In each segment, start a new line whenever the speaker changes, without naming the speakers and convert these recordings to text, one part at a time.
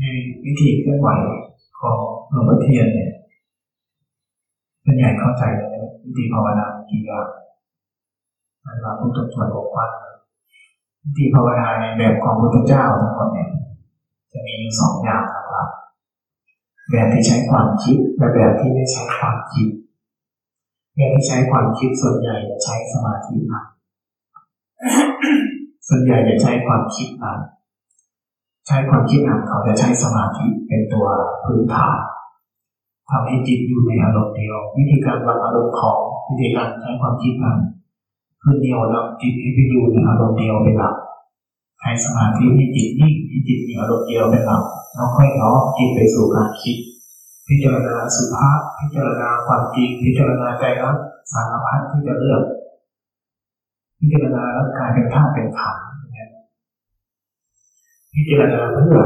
ในวิธีเคลื่อนไหวของหลวงพ่อเทียนเนี่ยส่วนใหญ่เข้าใจเลยวิธีภาวนากี่อย่างเราพุทธสวดบอกว่าวิธีภาวนาในแบบของพุทธเจ้าทั้งหมดเนี่ยจะมีอยู่สองอย่างนะครับแบบที่ใช้ความคิดและแบบที่ไม่ใช้ความคิดแบบที่ใช้ความคิดส่วนใหญ่จะใช้สมาธินะส่วนใหญ่จะใช้ความคิดนะ ใช้ความคิดนะเขาจะใช้สมาธิเป็นตัวพื้นฐานทำให้จิตอยู่ในอารมณ์เดียว วิธีการวางอารมณ์ของวิธีการใช้ความคิดนั้นคือเดียวเราจิตให้ไปอยู่ในอารมณ์เดียวเป็นหลักใช้สมาธิให้จิตนิ่งให้จิตมีอารมณ์เดียวเป็นหลักแล้วค่อยน้อมจิตไปสู่การคิด พิจารณาสุภาพพิจารณาความจริง พิจารณาใจรักสารพัดที่จะเลือก พิจารณาแล้วกายเป็นธาตุเป็นขันธ พิจารณาเพื่อ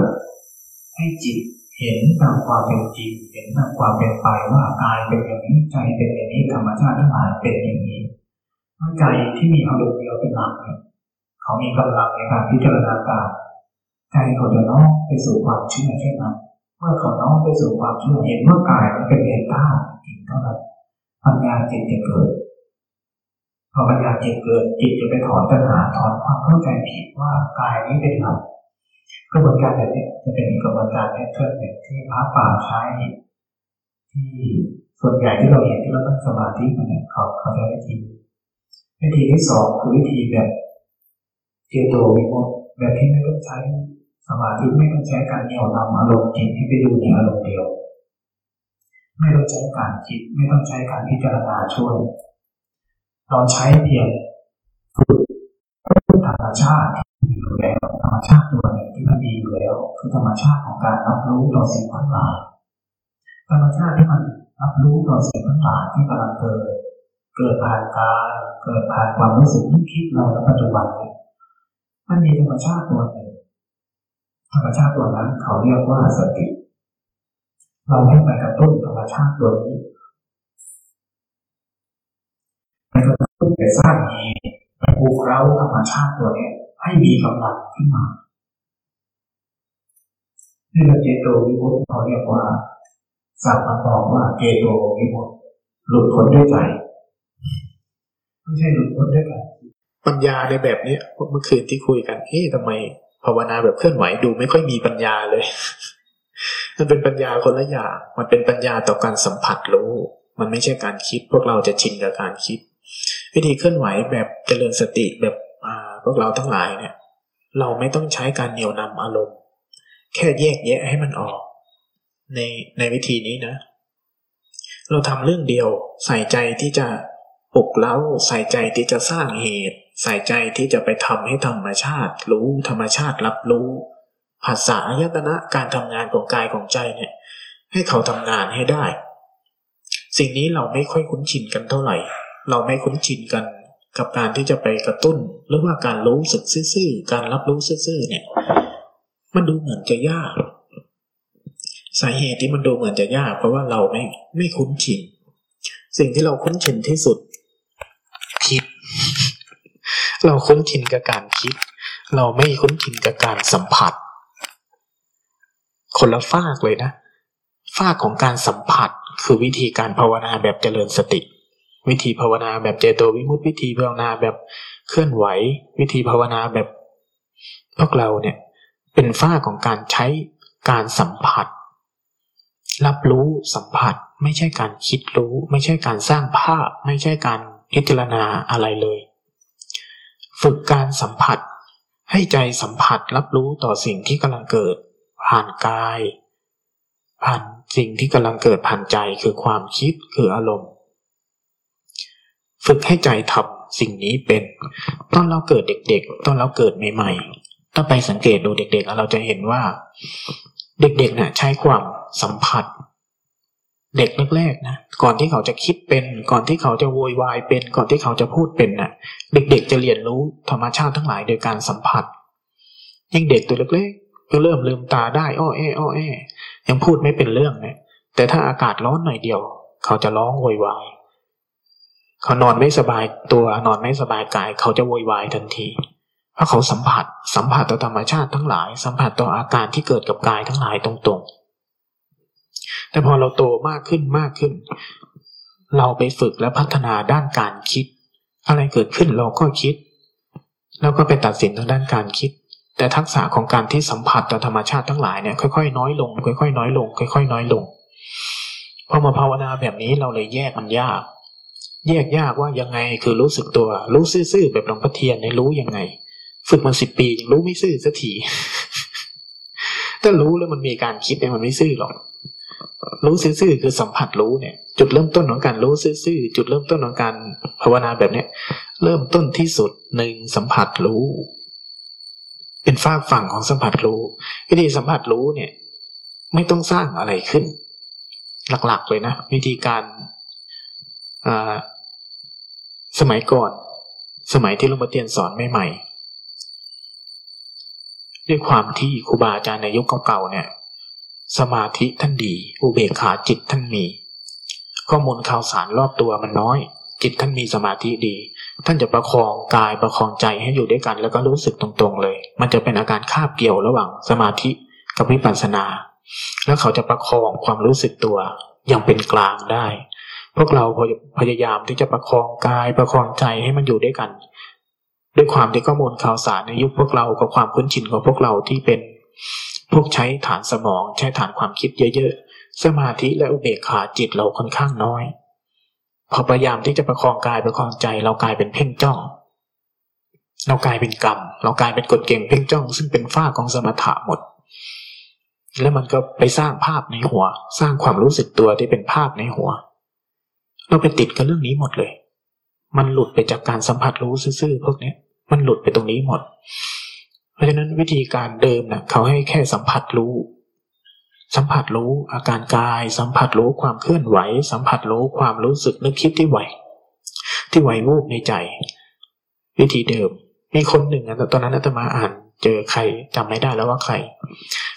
ให้จิตเห็นตามความเป็นจริง เห็นตามความเป็นไปว่ากายเป็นอย่างนี้ใจเป็นอย่างนี้ธรรมชาติทั้งหลายเป็นอย่างนี้ใจที่มีอารมณ์เดียวเป็นหลักเนี่ยเขามีกำลังในการพิจารณากายใจเขาจะน้อมไปสู่ความเชื่อเช่นนั้นเมื่อเขาน้อมไปสู่ความเชื่อเห็นว่ากายมันเป็นเองท่าจริงเท่านั้นปัญญาจิตจะเกิดพอปัญญาจิตเกิดจิตจะไปถอนตัณหาถอนความเข้าใจผิดว่ากายนี้เป็นเรา กระบวนการแบบนี้จะเป็นกระบวนการแพทเทิร์นแบบที่พระป่าใช้ ที่ส่วนใหญ่ที่เราเห็นที่เราต้องสมาธิกันเนี่ยเขาเขาใช้วิธีวิธีที่สองคือวิธีแบบเจโตวิมุตแบบที่ไม่ต้องใช้สมาธิไม่ต้องใช้การเหนี่ยวนำอารมณ์จิตให้ไปดูในอารมณ์เดียว ไม่ต้องใช้การคิดไม่ต้องใช้การพิจารณาช่วย เราใช้เพียงฝึกธรรมชาติที่อยู่แล้วธรรมชาติตัว ที่มันมีอยู่แล้วคือธรรมชาติของการรับรู้ต่อสิ่งทั้งหลายธรรมชาติที่มันรับรู้ต่อสิ่งทั้งหลายที่กำลังเกิดเกิดผ่านกายเกิดผ่านความรู้สึกนึกคิดเราในปัจจุบันเนี่ยมันมีธรรมชาติตัวหนึ่งธรรมชาติตัวนั้นเขาเรียกว่าสติ เราให้ไปกระตุ้นธรรมชาติตัวนี้ไปกระตุ้นไปสร้างเหตุไปปลุกเราธรรมชาติตัวนี้ให้มีกำลังขึ้นมา นี่เราเจโตวิมุตต์เขาเรียกว่าสัพพะบอกว่าเจโตวิมุตต์หลุดพ้นด้วยใจไม่ใช่หลุดพ้นด้วยกัน
ปัญญาในแบบนี้เมื่อคืนที่คุยกันเฮ้ยทำไมภาวนาแบบเคลื่อนไหวดูไม่ค่อยมีปัญญาเลย มันเป็นปัญญาคนละอย่าง มันเป็นปัญญาต่อการสัมผัสรู้ มันไม่ใช่การคิด พวกเราจะชินกับการคิด วิธีเคลื่อนไหวแบบเจริญสติแบบอาพวกเราทั้งหลายเนี่ย เราไม่ต้องใช้การเหนี่ยวนำอารมณ์ แค่แยกแยะให้มันออก ในในวิธีนี้นะ เราทำเรื่องเดียว ใส่ใจที่จะปลุกเล้า ใส่ใจที่จะสร้างเหตุ ใส่ใจที่จะไปทำให้ธรรมชาติ รู้ธรรมชาติรับรู้ภาษาอายตนะการทำงานของกายของใจเนี่ย ให้เขาทำงานให้ได้ สิ่งนี้เราไม่ค่อยคุ้นชินกันเท่าไหร่ เราไม่คุ้นชินกันกับการที่จะไปกระตุ้น หรือว่าการรู้สึกซื่อๆการรับรู้ซื่อๆเนี่ย มันดูเหมือนจะยาก สาเหตุที่มันดูเหมือนจะยาก เพราะว่าเราไม่ไม่คุ้นชิน สิ่งที่เราคุ้นชินที่สุด คิด เราคุ้นชินกับการคิด เราไม่คุ้นชินกับการสัมผัส คนละฝากเลยนะฝากของการสัมผัสคือวิธีการภาวนาแบบเจริญสติ วิธีภาวนาแบบเจโตวิมุตติวิธีภาวนาแบบเคลื่อนไหว วิธีภาวนาแบบพวกเราเนี่ย เป็นฝ้าของการใช้การสัมผัส รับรู้สัมผัส ไม่ใช่การคิดรู้ ไม่ใช่การสร้างภาพ ไม่ใช่การพิจารณาอะไรเลย ฝึกการสัมผัส ให้ใจสัมผัสรับรู้ต่อสิ่งที่กำลังเกิด ผ่านกาย ผ่านสิ่งที่กำลังเกิดผ่านใจคือความคิดคืออารมณ์ ฝึกให้ใจทำสิ่งนี้เป็น ตอนเราเกิดเด็กๆ ตอนเราเกิดใหม่ๆ ถ้าไปสังเกตดูเด็กๆ เราจะเห็นว่า เด็กๆนะ่ะใช้ความสัมผัส เด็กแรกๆนะก่อนที่เขาจะคิดเป็น ก่อนที่เขาจะโวยวายเป็น ก่อนที่เขาจะพูดเป็นนะ่ะ เด็กๆ จะเรียนรู้ธรรมชาติทั้งหลายโดยการสัมผัสยังเด็กตัวเล็กๆก็เริ่มลืมตาได้อ้อแออ้อแอยังพูดไม่เป็นเรื่องนะแต่ถ้าอากาศร้อนหน่อยเดียว เขาจะร้องโวยวายเขานอนไม่สบายตัวนอนไม่สบายกาย เขาจะโวยวายทันที เพราะเขาสัมผัส สัมผัสต่อธรรมชาติทั้งหลาย สัมผัสต่ออาการที่เกิดกับกายทั้งหลายตรงๆ แต่พอเราโตมากขึ้นมากขึ้น เราไปฝึกและพัฒนาด้านการคิด อะไรเกิดขึ้นเราก็คิด แล้วก็ไปตัดสินทางด้านการคิด แต่ทักษะของการที่สัมผัสต่อธรรมชาติทั้งหลายเนี่ยค่อยๆน้อยลงค่อยๆน้อยลงค่อยๆน้อยลงพอมาภาวนาแบบนี้เราเลยแยกมันยาก แยกยากว่ายังไงคือรู้สึกตัว รู้ซื่อๆแบบหลวงพ่อเทียนเนี่ยรู้ยังไง ฝึกมาสิบปียังรู้ไม่ซื่อสักทีถ้ารู้แล้วมันมีการคิดเนี่ยมันไม่ซื่อหรอกรู้ซื่อๆคือสัมผัสรู้เนี่ย จุดเริ่มต้นของการรู้ซื่อๆจุดเริ่มต้นของการภาวนาแบบเนี้ย เริ่มต้นที่สุดหนึ่งสัมผัสรู้ เป็นฝากฝั่งของสัมผัสรู้วิธีสัมผัสรู้เนี่ย ไม่ต้องสร้างอะไรขึ้น หลักๆเลยนะวิธีการสมัยก่อน สมัยที่หลวงพ่อเทียนสอนใหม่ๆ ด้วยความที่ครูบาอาจารย์ในยุคเก่าๆเนี่ย สมาธิท่านดี อุเบกขาจิตท่านมี ข้อมูลข่าวสารรอบตัวมันน้อย จิตท่านมีสมาธิดี ท่านจะประคองกายประคองใจให้อยู่ด้วยกัน แล้วก็รู้สึกตรงๆเลย มันจะเป็นอาการคาบเกี่ยวระหว่างสมาธิกับวิปัสสนา แล้วเขาจะประคองความรู้สึกตัวอย่างเป็นกลางได้ พวกเราพยายามที่จะประคองกายประคองใจให้มันอยู่ด้วยกัน ด้วยความที่ข้อมูลข่าวสารในยุคพวกเรากับความคุ้นชินของพวกเราที่เป็น พวกใช้ฐานสมองใช้ฐานความคิดเยอะๆ สมาธิและอุเบกขาจิตเราค่อนข้างน้อย พอพยายามที่จะประคองกายประคองใจเรากลายเป็นเพ่งจ้อง เรากลายเป็นกรรม เรากลายเป็นกฎเก่งเพ่งจ้อง ซึ่งเป็นฝ้าของสมถะหมด แล้วมันก็ไปสร้างภาพในหัว สร้างความรู้สึกตัวที่เป็นภาพในหัว เราไปติดกับเรื่องนี้หมดเลย มันหลุดไปจากการสัมผัสรู้ซื่อๆพวกนี้มันหลุดไปตรงนี้หมด เพราะฉะนั้นวิธีการเดิมนะเขาให้แค่สัมผัสรู้ สัมผัสรู้อาการกาย สัมผัสรู้ความเคลื่อนไหว สัมผัสรู้ความรู้สึกนึกคิดที่ไหว ที่ไหววูบในใจ วิธีเดิม มีคนหนึ่งแต่ตอนนั้นอาตมาอ่าน เจอใครจำไม่ได้แล้วว่าใคร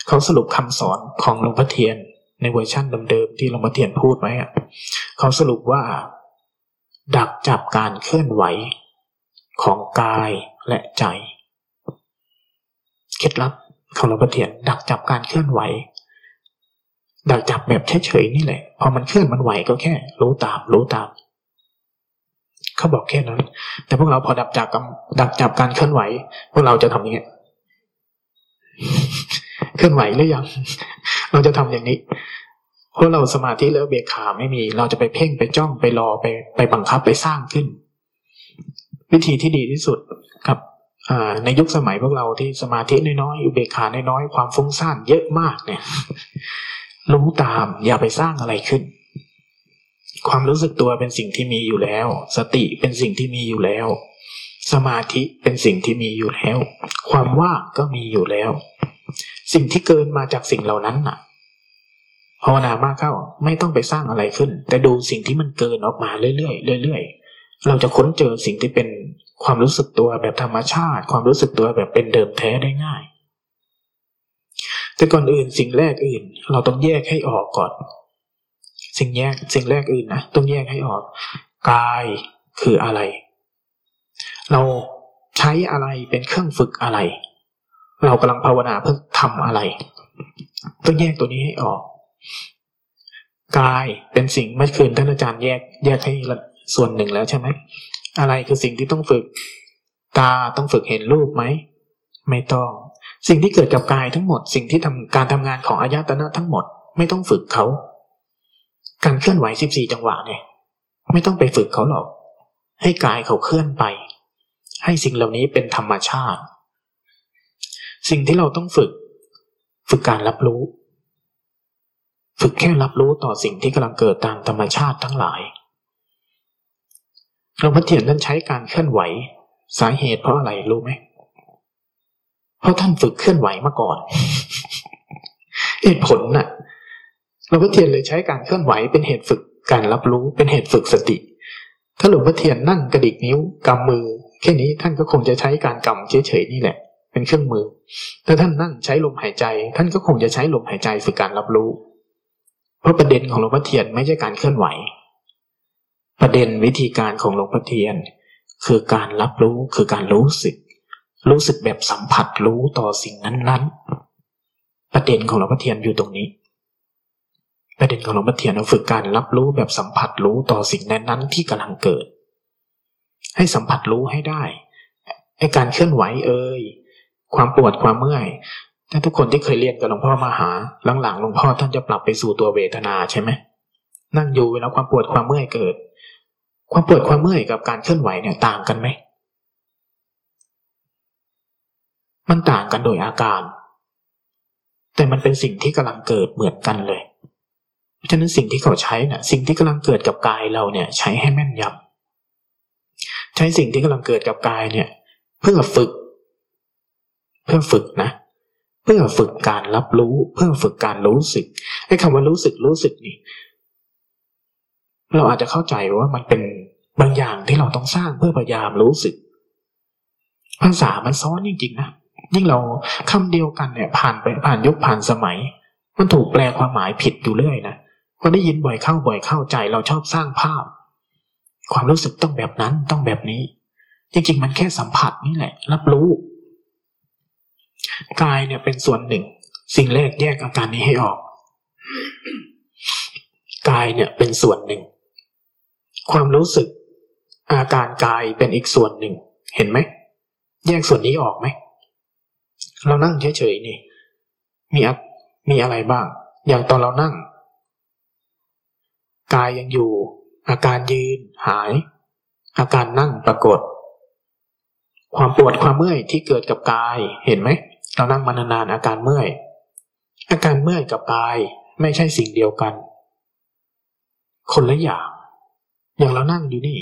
เขาสรุปคำสอนของหลวงพ่อเทียนในเวอร์ชั่นเดิมๆที่หลวงพ่อเทียนพูดไว้อะเขาสรุปว่า ดักจับการเคลื่อนไหว ของกายและใจ เคล็ดลับของหลวงพ่อเทียนดักจับการเคลื่อนไหว ดักจับแบบเฉยๆนี่แหละ พอมันเคลื่อนมันไหวก็แค่ รู้ตามรู้ตาม เขาบอกแค่นั้น แต่พวกเราพอดักจับดักจับการเคลื่อนไหว พวกเราจะทำยังไงเคลื่อนไหวหรือยัง เราจะทำอย่างนี้ เพราะเราสมาธิแล้วเบียขาไม่มี เราจะไปเพ่งไปจ้องไปรอไปไปบังคับไปสร้างขึ้น วิธีที่ดีที่สุดครับในยุคสมัยพวกเราที่สมาธิน้อยๆอุเบกขาน้อยๆความฟุ้งซ่านเยอะมากเนี่ย รู้ตามอย่าไปสร้างอะไรขึ้น ความรู้สึกตัวเป็นสิ่งที่มีอยู่แล้ว สติเป็นสิ่งที่มีอยู่แล้ว สมาธิเป็นสิ่งที่มีอยู่แล้ว ความว่างก็มีอยู่แล้ว สิ่งที่เกินมาจากสิ่งเหล่านั้นน่ะ ภาวนามากเข้าไม่ต้องไปสร้างอะไรขึ้น แต่ดูสิ่งที่มันเกินออกมาเรื่อยๆเรื่อยๆ เราจะค้นเจอสิ่งที่เป็นความรู้สึกตัวแบบธรรมชาติ ความรู้สึกตัวแบบเป็นเดิมแท้ได้ง่าย แต่ก่อนอื่นสิ่งแรกอื่น เราต้องแยกให้ออกก่อน สิ่งแยกสิ่งแรกอื่นนะต้องแยกให้ออกกายคืออะไร เราใช้อะไรเป็นเครื่องฝึกอะไร เรากำลังภาวนาเพื่อทำอะไร ต้องแยกตัวนี้ให้ออก กายเป็นสิ่งเมื่อคืนท่านอาจารย์แยกแยกให้ส่วนหนึ่งแล้วใช่ไหมอะไรคือสิ่งที่ต้องฝึก ตาต้องฝึกเห็นรูปไหมไม่ต้อง สิ่งที่เกิดกับกายทั้งหมด สิ่งที่ทำการทำงานของอายตนะทั้งหมด ไม่ต้องฝึกเขา การเคลื่อนไหวสิบสี่จังหวะเนี่ย ไม่ต้องไปฝึกเขาหรอก ให้กายเขาเคลื่อนไป ให้สิ่งเหล่านี้เป็นธรรมชาติ สิ่งที่เราต้องฝึก ฝึกการรับรู้ ฝึกแค่รับรู้ต่อสิ่งที่กำลังเกิดตามธรรมชาติทั้งหลายหลวงพ่อเทียนท่านใช้การเคลื่อนไหว สาเหตุเพราะอะไรรู้ไหมเพราะท่านฝึกเคลื่อนไหวมาก่อนเหตุผลน่ะหลวงพ่อเทียนเลยใช้การเคลื่อนไหวเป็นเหตุฝึกการรับรู้เป็นเหตุฝึกสติ ถ้าหลวงพ่อเทียนนั่งกระดิกนิ้วกำมือ แค่นี้ท่านก็คงจะใช้การกำเฉยๆนี่แหละ เป็นเครื่องมือถ้าท่านนั่งใช้ลมหายใจ ท่านก็คงจะใช้ลมหายใจฝึกการรับรู้ เพราะประเด็นของหลวงพ่อเทียนไม่ใช่การเคลื่อนไหว ประเด็นวิธีการของหลวงพ่อเทียน คือการรับรู้คือการรู้สึก รู้สึกแบบสัมผัสรู้ต่อสิ่งนั้น ๆ ประเด็นของหลวงพ่อเทียนอยู่ตรงนี้ ประเด็นของหลวงพ่อเทียนเราฝึกการรับรู้แบบสัมผัสรู้ต่อสิ่งนั้นๆที่กำลังเกิด ให้สัมผัสรู้ให้ได้ไอการเคลื่อนไหวเอ่ยความปวดความเมื่อย ถ้าทุกคนที่เคยเรียนกับหลวงพ่อมาหา หลังๆหลวงพ่อท่านจะปรับไปสู่ตัวเวทนาใช่ไหมนั่งอยู่เวลาความปวดความเมื่อยเกิด ความปวดความเมื่อยกับการเคลื่อนไหวเนี่ยต่างกันไหมมันต่างกันโดยอาการ แต่มันเป็นสิ่งที่กำลังเกิดเหมือนกันเลย เพราะฉะนั้นสิ่งที่เขาใช้นะ่ะ สิ่งที่กำลังเกิดกับกายเราเนี่ย ใช้ให้แม่นยำใช้สิ่งที่กำลังเกิดกับกายเนี่ย เพื่อฝึก เพื่อฝึกนะ เพื่อฝึกการรับรู้ เพื่อฝึกการรู้สึกไอ้คำว่ารู้สึกรู้สึกนี่ เราอาจจะเข้าใจว่ามันเป็นบางอย่างที่เราต้องสร้างเพื่อพยายามรู้สึก ภาษามันซ้อนจริงๆนะยิ่งเราคำเดียวกันเนี่ย ผ่านไปผ่านยุคผ่านสมัย มันถูกแปลความหมายผิดอยู่เรื่อยนะพอได้ยินบ่อยเข้าบ่อยเข้าใจ เราชอบสร้างภาพ ความรู้สึกต้องแบบนั้นต้องแบบนี้ จริงๆ มันแค่สัมผัสนี่แหละ รับรู้ กายเนี่ยเป็นส่วนหนึ่ง สิ่งแรกแยกอาการนี้ให้ออก กายเนี่ยเป็นส่วนหนึ่ง ความรู้สึก อาการกายเป็นอีกส่วนหนึ่ง เห็นไหม แยกส่วนนี้ออกไหม เรานั่งเฉยๆนี่ มีมีอะไรบ้าง อย่างตอนเรานั่ง กายยังอยู่ อาการยืนหาย อาการนั่งปรากฏความปวดความเมื่อยที่เกิดกับกายเห็นไหม เรานั่งมานานๆอาการเมื่อย อาการเมื่อยกับกายไม่ใช่สิ่งเดียวกัน คนละอย่าง อย่างเรานั่งอยู่นี่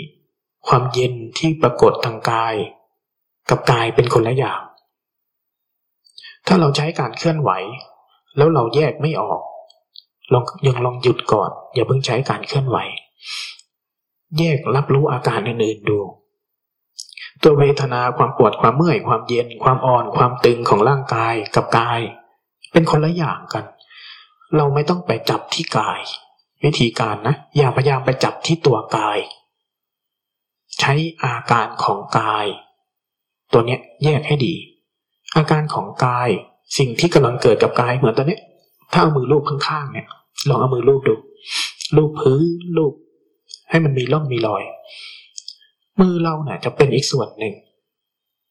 ความเย็นที่ปรากฏทางกาย กับกายเป็นคนละอย่าง ถ้าเราใช้การเคลื่อนไหว แล้วเราแยกไม่ออกลองยังลองหยุดก่อน อย่าเพิ่งใช้การเคลื่อนไหว แยกรับรู้อาการอื่นๆดู ตัวเวทนาความปวดความเมื่อย ความเย็น ความอ่อน ความตึงของร่างกายกับกาย เป็นคนละอย่างกัน เราไม่ต้องไปจับที่กาย วิธีการนะ อย่าพยายามไปจับที่ตัวกาย ใช้อาการของกาย ตัวเนี้ยแยกให้ดี อาการของกาย สิ่งที่กำลังเกิดกับกายเหมือนตอนนี้ถ้าเอามือลูบข้างๆเนี่ยลองเอามือลูบดูลูบพื้นลูบให้มันมีร่องมีรอย มือเราเนี่ยจะเป็นอีกส่วนหนึ่ง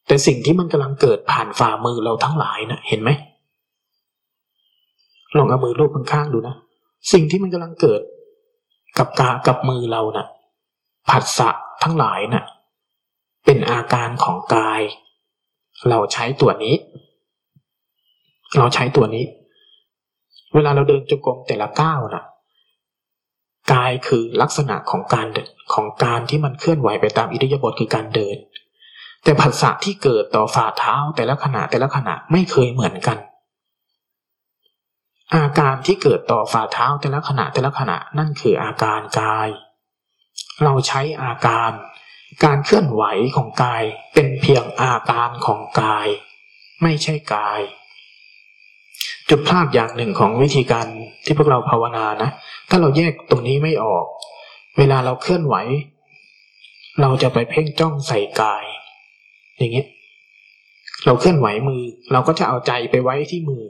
แต่สิ่งที่มันกำลังเกิดผ่านฝ่ามือเราทั้งหลายนะ่ะ เห็นไหมลองเอามือลูบข้างๆดูนะสิ่งที่มันกำลังเกิด กับกากับมือเรานะ่ะผัสสะทั้งหลายนะ่ะ เป็นอาการของกาย เราใช้ตัวนี้ เราใช้ตัวนี้ เวลาเราเดินจงกรมแต่ละก้าวนะ กายคือลักษณะของการของการที่มันเคลื่อนไหวไปตามอิริยาบถคือการเดิน แต่ผัสสะที่เกิดต่อฝ่าเท้าแต่ละขณะแต่ละขณะไม่เคยเหมือนกัน อาการที่เกิดต่อฝ่าเท้าแต่ละขณะแต่ละขณะนั่นคืออาการกาย เราใช้อาการการเคลื่อนไหวของกายเป็นเพียงอาการของกาย ไม่ใช่กาย จุดพลาดอย่างหนึ่งของวิธีการที่พวกเราภาวนานะ ถ้าเราแยกตรงนี้ไม่ออก เวลาเราเคลื่อนไหว เราจะไปเพ่งจ้องใส่กาย อย่างเงี้ย เราเคลื่อนไหวมือ เราก็จะเอาใจไปไว้ที่มือ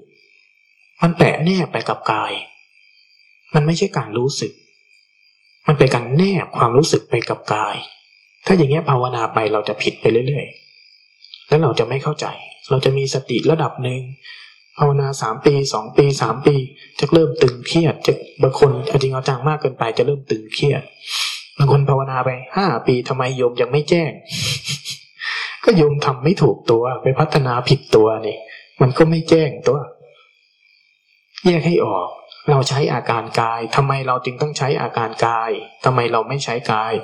มันแปะแนบไปกับกาย มันไม่ใช่การรู้สึก มันเป็นการแนบความรู้สึกไปกับกาย ถ้าอย่างเงี้ยภาวนาไปเราจะผิดไปเรื่อยๆ แล้วเราจะไม่เข้าใจ เราจะมีสติระดับหนึ่ง ภาวนาสามปีสองปีสามปี จะเริ่มตึงเครียดจะบางคนจริงเอาจังมากเกินไป จะเริ่มตึงเครียดบางคนภาวนาไปห้าปีทำไมโยมยังไม่แจ้ง ก็โยมทำไม่ถูกตัว ไปพัฒนาผิดตัวนี่มันก็ไม่แจ้งตัว แยกให้ออก เราใช้อาการกายทำไมเราจึงต้องใช้อาการกายทำไมเราไม่ใช้กาย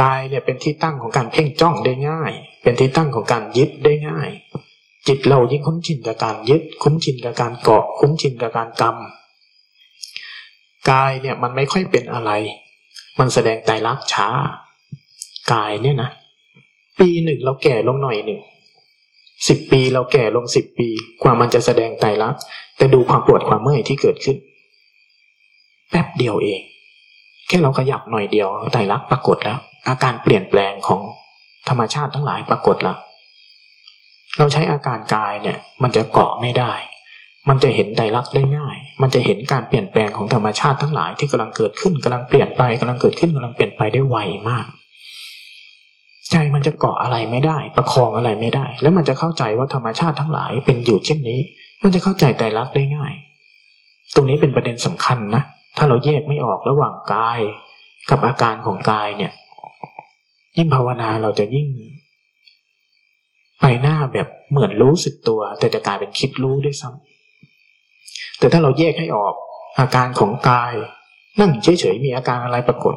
กายเนี่ยเป็นที่ตั้งของการเพ่งจ้องได้ง่าย เป็นที่ตั้งของการยึดได้ง่าย จิตเรายิ่งคุ้นชินกับการยึด คุ้นชินกับการเกาะ คุ้นชินกับการกรรมกายเนี่ยมันไม่ค่อยเป็นอะไร มันแสดงใจรักช้ากายเนี่ยนะปีหนึ่งเราแก่ลงหน่อยหนึ่งสิบปีเราแก่ลงสิบปีกว่ามันจะแสดงใจรักแต่ดูความปวดความเมื่อยที่เกิดขึ้น แป๊บเดียวเอง แค่เราขยับหน่อยเดียวใจรักปรากฏแล้ว อาการเปลี่ยนแปลงของธรรมชาติทั้งหลายปรากฏแล้ว เราใช้อาการกายเนี่ย มันจะเกาะไม่ได้ มันจะเห็นไตรลักษณ์ได้ง่าย มันจะเห็นการเปลี่ยนแปลงของธรรมชาติทั้งหลายที่กำลังเกิดขึ้นกำลังเปลี่ยนไปกำลังเกิดขึ้นกำลังเปลี่ยนไปได้ไวมาก ใจมันจะเกาะอะไรไม่ได้ ประคองอะไรไม่ได้ แล้วมันจะเข้าใจว่าธรรมชาติทั้งหลายเป็นอยู่เช่นนี้ มันจะเข้าใจไตรลักษณ์ได้ง่าย ตรงนี้เป็นประเด็นสำคัญนะถ้าเราแยกไม่ออกระหว่างกาย กับอาการของกายเนี่ย ยิ่งภาวนาเราจะยิ่ง ไปหน้าแบบเหมือนรู้สึกตัว แต่จะกลายเป็นคิดรู้ด้วยซ้ำแต่ถ้าเราแยกให้ออกอาการของกาย นั่งเฉยๆมีอาการอะไรปรากฏ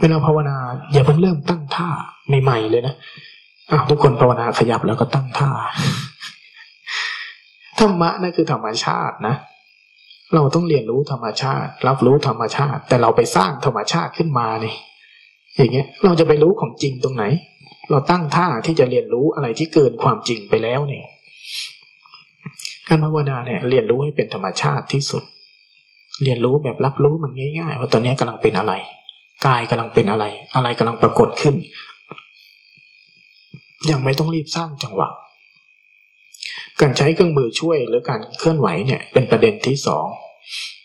เวลาภาวนาอย่าเพิ่งเริ่มตั้งท่าใหม่ๆเลยนะอ้าวทุกคนภาวนาขยับแล้วก็ตั้งท่าธรรมะนั่นคือธรรมชาตินะ เราต้องเรียนรู้ธรรมชาติ รับรู้ธรรมชาติ แต่เราไปสร้างธรรมชาติขึ้นมานี่อย่างเงี้ย เราจะไปรู้ของจริงตรงไหน เราตั้งท่าที่จะเรียนรู้อะไรที่เกินความจริงไปแล้วเนี่ยการภาวนาเนี่ยเรียนรู้ให้เป็นธรรมชาติที่สุด เรียนรู้แบบรับรู้มันง่ายๆว่าตอนนี้กำลังเป็นอะไรกายกำลังเป็นอะไร อะไรกำลังปรากฏขึ้น ยังไม่ต้องรีบสร้างจังหวะ การใช้เครื่องมือช่วยหรือการเคลื่อนไหวเนี่ย เป็นประเด็นที่สอง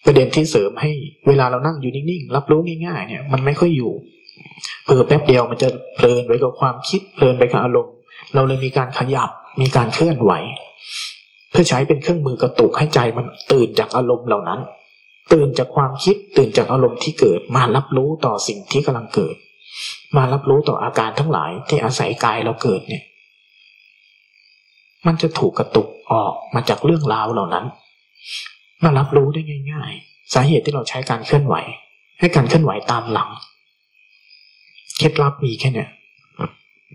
ประเด็นที่เสริมให้เวลาเรานั่งอยู่นิ่งๆรับรู้ง่ายๆเนี่ย มันไม่ค่อยอยู่ เพิ่แป๊บเดียวมันจะเพลินไปกับความคิดเพลินไปกับอารมณ์ เราเลยมีการขยับมีการเคลื่อนไหว เพื่อใช้เป็นเครื่องมือกระตุกให้ใจมันตื่นจากอารมณ์เหล่านั้น ตื่นจากความคิดตื่นจากอารมณ์ที่เกิดมารับรู้ต่อสิ่งที่กำลังเกิด มารับรู้ต่ออาการทั้งหลายที่อาศัยกายเราเกิดเนี่ย มันจะถูกกระตุกออกมาจากเรื่องราวเหล่านั้น มารับรู้ได้ง่าย ๆ สาเหตุที่เราใช้การเคลื่อนไหว ให้การเคลื่อนไหวตามหลัง เคล็ดลับมีแค่เนี้ย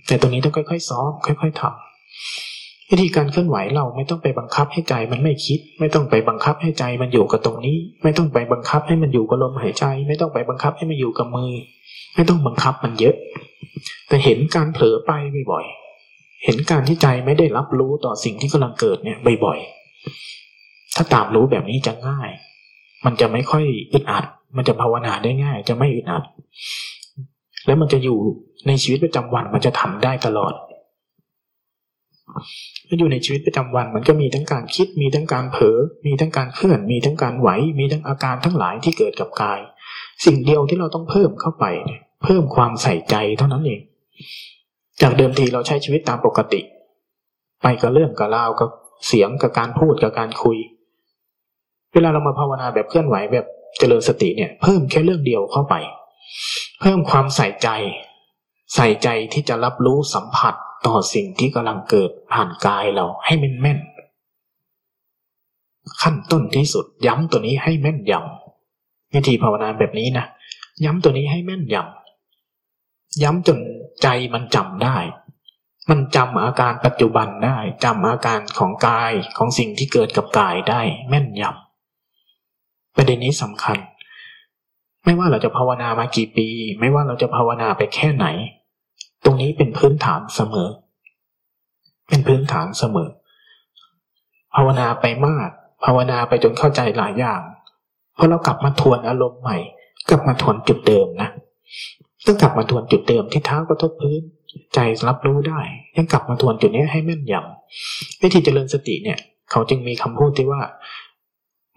แต่ตรงนี้ต้องค่อยๆซ้อมค่อย ๆทำวิธีการเคลื่อนไหวเราไม่ต้องไปบังคับให้ใจมันไม่คิด ไม่ต้องไปบังคับให้ใจมันอยู่กับตรงนี้ ไม่ต้องไปบังคับให้มันอยู่กับลมหายใจ ไม่ต้องไปบังคับให้มันอยู่กับมือ ไม่ต้องบังคับมันเยอะ แต่เห็นการเผลอไปบ่อยๆเห็นการที่ใจไม่ได้รับรู้ต่อสิ่งที่กำลังเกิดเนี่ยบ่อยๆถ้าตามรู้แบบนี้จะง่าย มันจะไม่ค่อยอึดอัด มันจะภาวนาได้ง่าย จะไม่อึดอัด แล้วมันจะอยู่ในชีวิตประจำวันมันจะทำได้ตลอดถ้าอยู่ในชีวิตประจำวันมันก็มีทั้งการคิด มีทั้งการเผลอ มีทั้งการเคลื่อน มีทั้งการไหว มีทั้งอาการทั้งหลายที่เกิดกับกาย สิ่งเดียวที่เราต้องเพิ่มเข้าไปเพิ่มความใส่ใจเท่านั้นเอง จากเดิมทีเราใช้ชีวิตตามปกติ ไปกับเรื่องกับราวกับเสียงกับการพูดกับการคุย เวลาเรามาภาวนาแบบเคลื่อนไหวแบบเจริญสติเนี่ย เพิ่มแค่เรื่องเดียวเข้าไป พิ่มความใส่ใจ ใส่ใจที่จะรับรู้สัมผัสต่อสิ่งที่กำลังเกิดผ่านกายเราให้แม่นแม่นขั้นต้นที่สุด ย้ำตัวนี้ให้แม่นยำวิธีภาวนาแบบนี้นะย้ำตัวนี้ให้แม่นยำย้ำจนใจมันจำได้ มันจำอาการปัจจุบันได้จำอาการของกายของสิ่งที่เกิดกับกายได้แม่นยำประเด็นนี้สำคัญ ไม่ว่าเราจะภาวนามากี่ปี ไม่ว่าเราจะภาวนาไปแค่ไหน ตรงนี้เป็นพื้นฐานเสมอ เป็นพื้นฐานเสมอ ภาวนาไปมาก ภาวนาไปจนเข้าใจหลายอย่างพอเรากลับมาทวนอารมณ์ใหม่ กลับมาทวนจุดเดิมนะต้องกลับมาทวนจุดเดิมที่เท้ากระทบพื้น ใจรับรู้ได้ ยังกลับมาทวนจุดนี้ให้แม่นยำวิธีเจริญสติเนี่ย เขาจึงมีคำพูดที่ว่า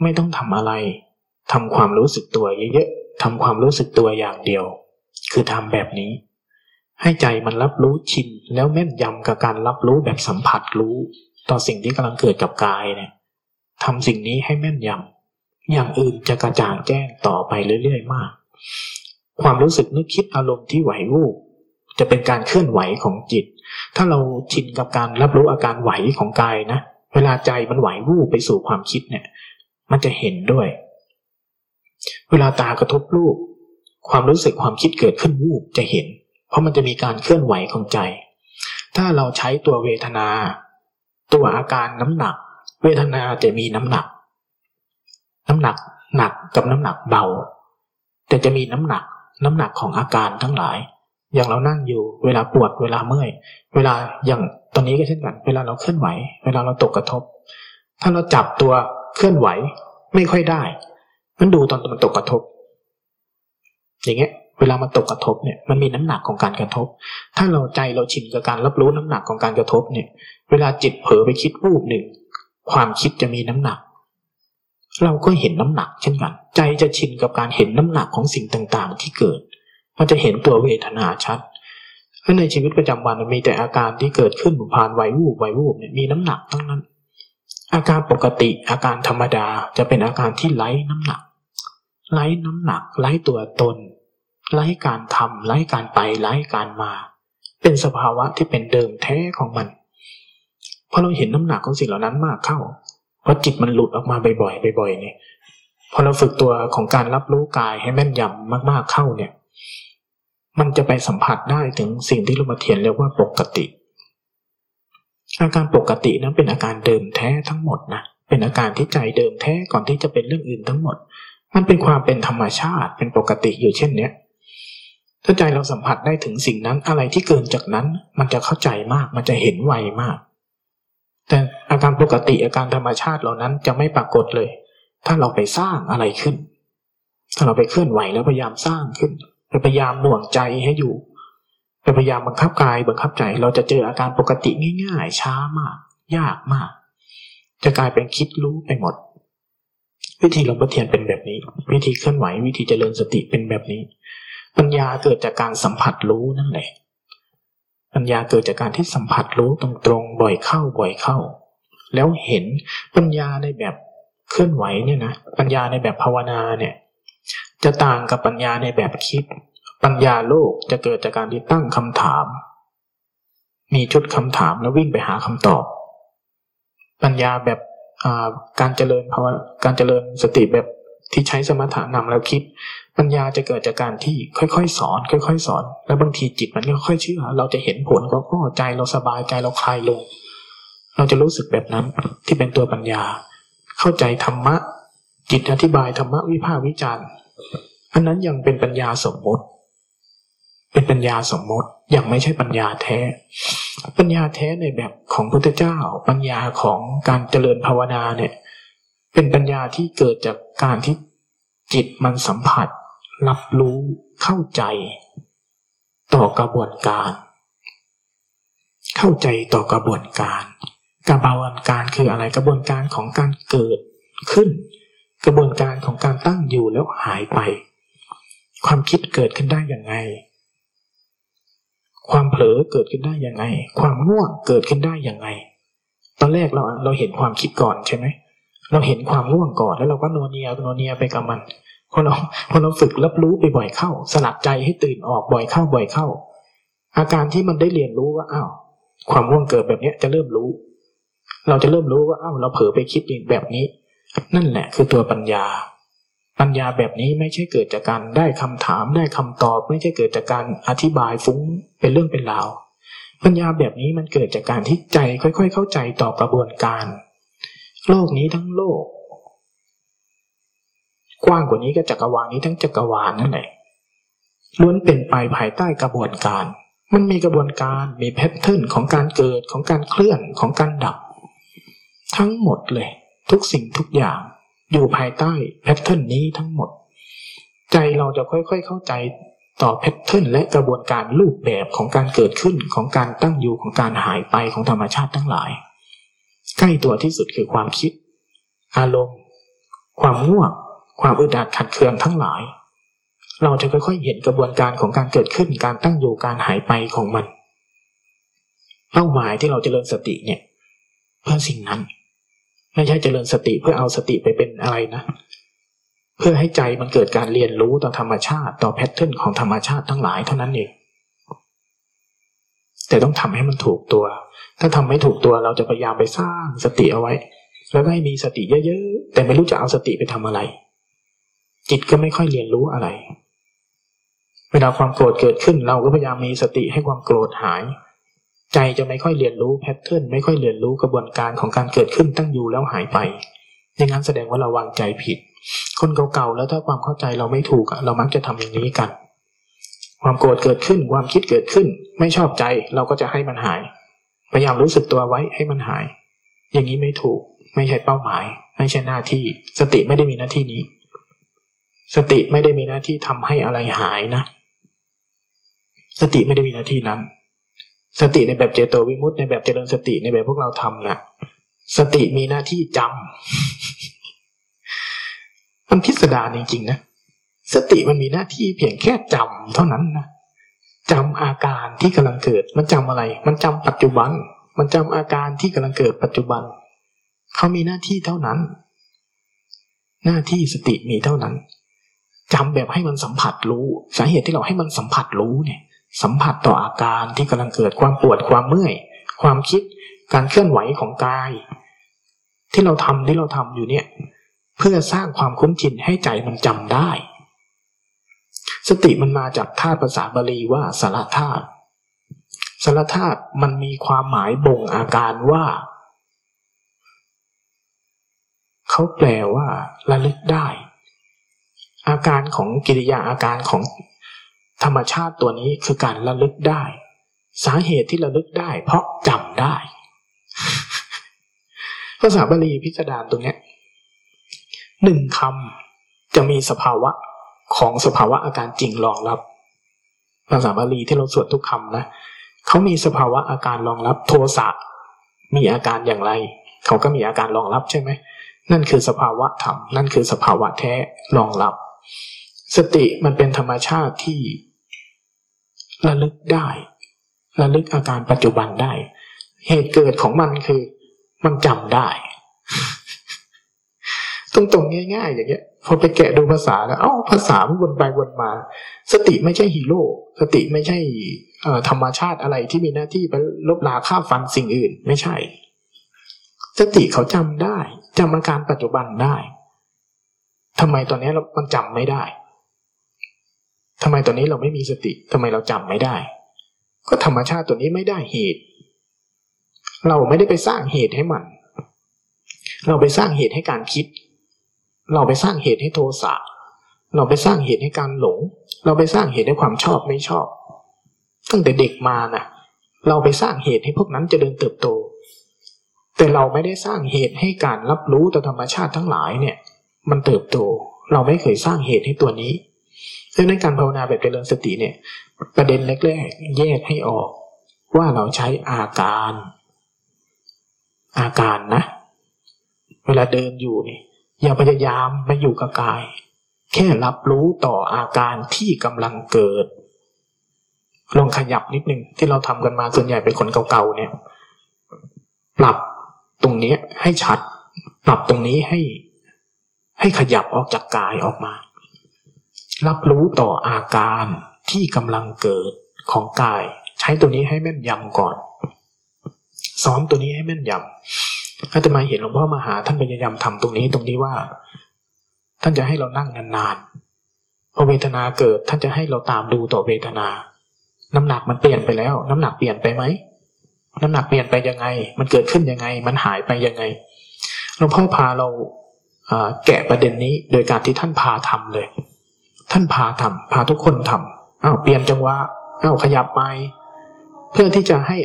ไม่ต้องทำอะไรทำความรู้สึกตัวเยอะๆ ทำความรู้สึกตัวอย่างเดียว คือทำแบบนี้ ให้ใจมันรับรู้ชินแล้วแม่นยำกับการรับรู้แบบสัมผัสรู้ ต่อสิ่งที่กำลังเกิดกับกายเนี่ยทำสิ่งนี้ให้แม่นยำอย่างอื่นจะกระจ่างแจ้งต่อไปเรื่อยๆมาก ความรู้สึกนึกคิดอารมณ์ที่ไหววูบจะเป็นการเคลื่อนไหวของจิต ถ้าเราชินกับการรับรู้อาการไหวของกายนะ เวลาใจมันไหววูบไปสู่ความคิดเนี่ย มันจะเห็นด้วย เวลาตากระทบรูป ความรู้สึกความคิดเกิดขึ้นวูบจะเห็น เพราะมันจะมีการเคลื่อนไหวของใจ ถ้าเราใช้ตัวเวทนา ตัวอาการน้ำหนัก เวทนาจะมีน้ำหนัก น้ำหนักหนักกับน้ำหนักเบา แต่จะมีน้ำหนักน้ำหนักของอาการทั้งหลาย อย่างเรานั่งอยู่เวลาปวดเวลาเมื่อย เวลาอย่างตอนนี้ก็เช่นกัน เวลาเราเคลื่อนไหว เวลาเราตกกระทบ ถ้าเราจับตัวเคลื่อนไหวไม่ค่อยได้ มันดูตอนมันตกกระทบ อย่างเงี้ย เวลามันตกกระทบเนี่ย มันมีน้ำหนักของการกระทบ ถ้าเราใจเราชินกับการรับรู้น้ำหนักของการกระทบเนี่ย เวลาจิตเผลอไปคิดวูบหนึ่ง ความคิดจะมีน้ำหนัก เราก็เห็นน้ำหนักเช่นกัน ใจจะชินกับการเห็นน้ำหนักของสิ่งต่างๆ ที่เกิด มันจะเห็นตัวเวทนาชัดถ้าในชีวิตประจำวันมันมีแต่อาการที่เกิดขึ้นผ่านไหววูบไหววูบเนี่ยมีน้ำหนักทั้งนั้น อาการปกติอาการธรรมดาจะเป็นอาการที่ไร้น้ำหนัก ไร้น้ำหนักไร้ตัวตนไร้การทำไร้การไปไร้การมา เป็นสภาวะที่เป็นเดิมแท้ของมันพอเราเห็นน้ำหนักของสิ่งเหล่านั้นมากเข้าเพราะจิตมันหลุดออกมาบ่อยๆบ่อยๆเนี่ยพอเราฝึกตัวของการรับรู้กายให้แม่นยำมากๆเข้าเนี่ย มันจะไปสัมผัสได้ถึงสิ่งที่ลุมาเทียนเรียกว่าปกติ อาการปกตินั้นเป็นอาการเดิมแท้ทั้งหมดนะเป็นอาการที่ใจเดิมแท้ก่อนที่จะเป็นเรื่องอื่นทั้งหมด มันเป็นความเป็นธรรมชาติเป็นปกติอยู่เช่นเนี้ยถ้าใจเราสัมผัสได้ถึงสิ่งนั้นอะไรที่เกินจากนั้น มันจะเข้าใจมาก มันจะเห็นไวมาก แต่อาการปกติอาการธรรมชาติเหล่านั้นจะไม่ปรากฏเลย ถ้าเราไปสร้างอะไรขึ้น ถ้าเราไปเคลื่อนไหวแล้วพยายามสร้างขึ้นพยายามหน่วงใจให้อยู่พยายามบังคับกายบังคับใจ เราจะเจออาการปกติง่าย ๆ ช้ามาก ยากมาก จะกลายเป็นคิดรู้ไปหมด วิธีหลวงพ่อเทียนเป็นแบบนี้ วิธีเคลื่อนไหววิธีเจริญสติเป็นแบบนี้ ปัญญาเกิดจากการสัมผัสรู้นั่นแหละ ปัญญาเกิดจากการที่สัมผัสรู้ตรงๆบ่อยเข้าบ่อยเข้า แล้วเห็นปัญญาในแบบเคลื่อนไหวเนี่ยนะปัญญาในแบบภาวนาเนี่ย จะต่างกับปัญญาในแบบคิด ปัญญาโลกจะเกิดจากการที่ตั้งคำถาม มีชุดคำถามแล้ววิ่งไปหาคำตอบ ปัญญาแบบ การเจริญภาวะการเจริญสติแบบที่ใช้สมถะนำแล้วคิด ปัญญาจะเกิดจากการที่ค่อยๆ สอน ค่อยๆ สอน แล้วบางทีจิตมันก็ค่อยเชื่อ เราจะเห็นผลก็ก็ใจเราสบายใจเราคลายลง เราจะรู้สึกแบบนั้นที่เป็นตัวปัญญา เข้าใจธรรมะจิตอธิบายธรรมะวิภาควิจารณ์อันนั้นยังเป็นปัญญาสมมติ เป็นปัญญาสมมติยังไม่ใช่ปัญญาแท้ ปัญญาแท้ในแบบของพุทธเจ้า ปัญญาของการเจริญภาวนาเนี่ย เป็นปัญญาที่เกิดจากการที่จิตมันสัมผัส รับรู้เข้าใจ ต่อกระบวนการ เข้าใจต่อกระบวนการกระบวนการคืออะไรกระบวนการของการเกิดขึ้น กระบวนการของการตั้งอยู่แล้วหายไป ความคิดเกิดขึ้นได้อยังไง ความเผลอเกิดขึ้นได้ยังไง ความง่วงเกิดขึ้นได้ยังไง ตอนแรกเราเราเห็นความคิดก่อนใช่ไหมเราเห็นความง่วงก่อนแล้วเราก็โนเนียโนเนียไปกับมันพอเราพอเราฝึกรับรู้ไปบ่อยเข้า สลัดใจให้ตื่นออกบ่อยเข้าบ่อยเข้า อาการที่มันได้เรียนรู้ว่าอ้าวความง่วงเกิดแบบนี้จะเริ่มรู้ เราจะเริ่มรู้ว่าอ้าวเราเผลอไปคิดแบบนี้ นั่นแหละคือตัวปัญญา ปัญญาแบบนี้ไม่ใช่เกิดจากการได้คำถามได้คำตอบ ไม่ใช่เกิดจากการอธิบายฟุ้งเป็นเรื่องเป็นราว ปัญญาแบบนี้มันเกิดจากการที่ใจค่อย ๆ เข้าใจต่อกระบวนการ โลกนี้ทั้งโลก กว้างกว่านี้ก็จักรวาลนี้ทั้งจักรวาลนั่นแหละล้วนเป็นไปภายใต้กระบวนการ มันมีกระบวนการมี pattern ของการเกิดของการเคลื่อนของการดับ ทั้งหมดเลย ทุกสิ่งทุกอย่าง อยู่ภายใต้ pattern นี้ทั้งหมด ใจเราจะค่อยๆเข้าใจต่อ pattern และกระบวนการรูปแบบของการเกิดขึ้นของการตั้งอยู่ของการหายไปของธรรมชาติทั้งหลาย ใกล้ตัวที่สุดคือความคิด อารมณ์ ความง่วง ความอึดอัดขัดเคืองทั้งหลาย เราจะค่อยๆเห็นกระบวนการของการเกิดขึ้น การตั้งอยู่การหายไปของมัน เป้าหมายที่เราจเจริญสติเนี่ย เพื่อสิ่งนั้น ไม่ใช่เจริญสติเพื่อเอาสติไปเป็นอะไรนะ เพื่อให้ใจมันเกิดการเรียนรู้ต่อธรรมชาติต่อแพทเทิร์นของธรรมชาติทั้งหลายเท่านั้นเองแต่ต้องทำให้มันถูกตัว ถ้าทำไม่ถูกตัวเราจะพยายามไปสร้างสติเอาไว้ แล้วก็ให้มีสติเยอะๆ แต่ไม่รู้จะเอาสติไปทำอะไร จิตก็ไม่ค่อยเรียนรู้อะไร เวลาความโกรธเกิดขึ้น เราก็พยายามมีสติให้ความโกรธหาย ใจจะไม่ค่อยเรียนรู้แพทเทิร์นไม่ค่อยเรียนรู้กระบวนการของการเกิดขึ้นตั้งอยู่แล้วหายไปอย่างนั้นแสดงว่าเราวางใจผิด คนเก่าๆแล้วถ้าความเข้าใจเราไม่ถูกเรามักจะทำอย่างนี้กัน ความโกรธเกิดขึ้นความคิดเกิดขึ้น ไม่ชอบใจเราก็จะให้มันหาย พยายามรู้สึกตัวไว้ให้มันหาย อย่างนี้ไม่ถูก ไม่ใช่เป้าหมาย ไม่ใช่หน้าที่ สติไม่ได้มีหน้าที่นี้ สติไม่ได้มีหน้าที่ทำให้อะไรหายนะ สติไม่ได้มีหน้าที่นั้น สติในแบบเจโตวิมุตต์ในแบบเจริญสติในแบบพวกเราทำนะ่ะ สติมีหน้าที่จำมันพิสดารจริงๆนะสติมันมีหน้าที่เพียงแค่จำเท่านั้นนะจำอาการที่กำลังเกิด มันจำอะไร มันจำปัจจุบัน มันจำอาการที่กำลังเกิดปัจจุบัน เขามีหน้าที่เท่านั้น หน้าที่สติมีเท่านั้นจำแบบให้มันสัมผัสรู้ สาเหตุที่เราให้มันสัมผัสรู้เนี่ย สัมผัสต่ออาการที่กำลังเกิดความปวดความเมื่อย ความคิดการเคลื่อนไหวของกาย ที่เราทำที่เราทำอยู่เนี่ย เพื่อสร้างความคุ้นชินให้ใจมันจำได้ สติมันมาจากธาตุภาษาบาลีว่าสารธาตุสารธาตุมันมีความหมายบ่งอาการว่าเขาแปลว่าระลึกได้ อาการของกิริยาอาการของ ธรรมชาติตัวนี้คือการระลึกได้ สาเหตุที่ระลึกได้ เพราะจำได้ภาษาบาลีพิสดารตรงนี้หนึ่งคำจะมีสภาวะของสภาวะอาการจริงรองรับ ภาษาบาลีที่เราสวดทุกคำนะเขามีสภาวะอาการรองรับโทสะมีอาการอย่างไร เขาก็มีอาการรองรับใช่ไหมนั่นคือสภาวะธรรมนั่นคือสภาวะแท้รองรับ สติมันเป็นธรรมชาติที่ ระลึกได้ระลึกอาการปัจจุบันได้ เหตุเกิดของมันคือมันจำได้ ตรงๆง่าย ๆ อย่างเงี้ย พอไปแกะดูภาษาแล้วเอ้าภาษาวนไปวนมา สติไม่ใช่ฮีโร่สติไม่ใช่ธรรมชาติอะไรที่มีหน้าที่ไปลบลาฆ่าฟันสิ่งอื่น ไม่ใช่ สติเขาจำได้จำอาการปัจจุบันได้ทำไมตอนนี้เรามันจำไม่ได้ ทำไมตอนนี้เราไม่มีสติทำไมเราจำไม่ได้ ก็ธรรมชาติตัวนี้ไม่ได้เหตุ เราไม่ได้ไปสร้างเหตุให้มัน เราไปสร้างเหตุให้การคิด เราไปสร้างเหตุให้โทสะเราไปสร้างเหตุให้การหลง เราไปสร้างเหตุให้ความชอบไม่ชอบ ตั้งแต่เด็กมานะ่ะ เราไปสร้างเหตุให้พวกนั้นจะเดินเติบโต แต่เราไม่ได้สร้างเหตุให้การรับรู้ต่อธรรมชาติทั้งหลายเนี่ย มันเติบโต เราไม่เคยสร้างเหตุให้ตัวนี้ ดังนั้นการภาวนาแบบเจริญสติเนี่ย ประเด็นแรกๆ แยกให้ออกว่าเราใช้อาการ อาการนะ เวลาเดินอยู่นี่อย่าพยายามไปอยู่กับกาย แค่รับรู้ต่ออาการที่กำลังเกิด ลองขยับนิดนึงที่เราทำกันมาส่วนใหญ่เป็นคนเก่าๆเนี่ย ปรับตรงนี้ให้ชัด ปรับตรงนี้ให้ ให้ขยับออกจากกายออกมา รับรู้ต่ออาการที่กำลังเกิดของกาย ใช้ตัวนี้ให้แม่นยำก่อน ซ้อมตัวนี้ให้แม่นยำอาตมาเห็นหลวงพ่อมาหาท่านพยายามทำตรงนี้ตรงนี้ว่า ท่านจะให้เรานั่งนานๆพอเวทนาเกิดท่านจะให้เราตามดูต่อเวทนา น้ำหนักมันเปลี่ยนไปแล้ว น้ำหนักเปลี่ยนไปไหมน้ำหนักเปลี่ยนไปยังไง มันเกิดขึ้นยังไง มันหายไปยังไงหลวงพ่อพาเราแกะประเด็นนี้โดยการที่ท่านพาทำเลย ท่านพาทำพาทุกคนทำอ้าวเปลี่ยนจังหวะอ้าวขยับไปเพื่อที่จะให้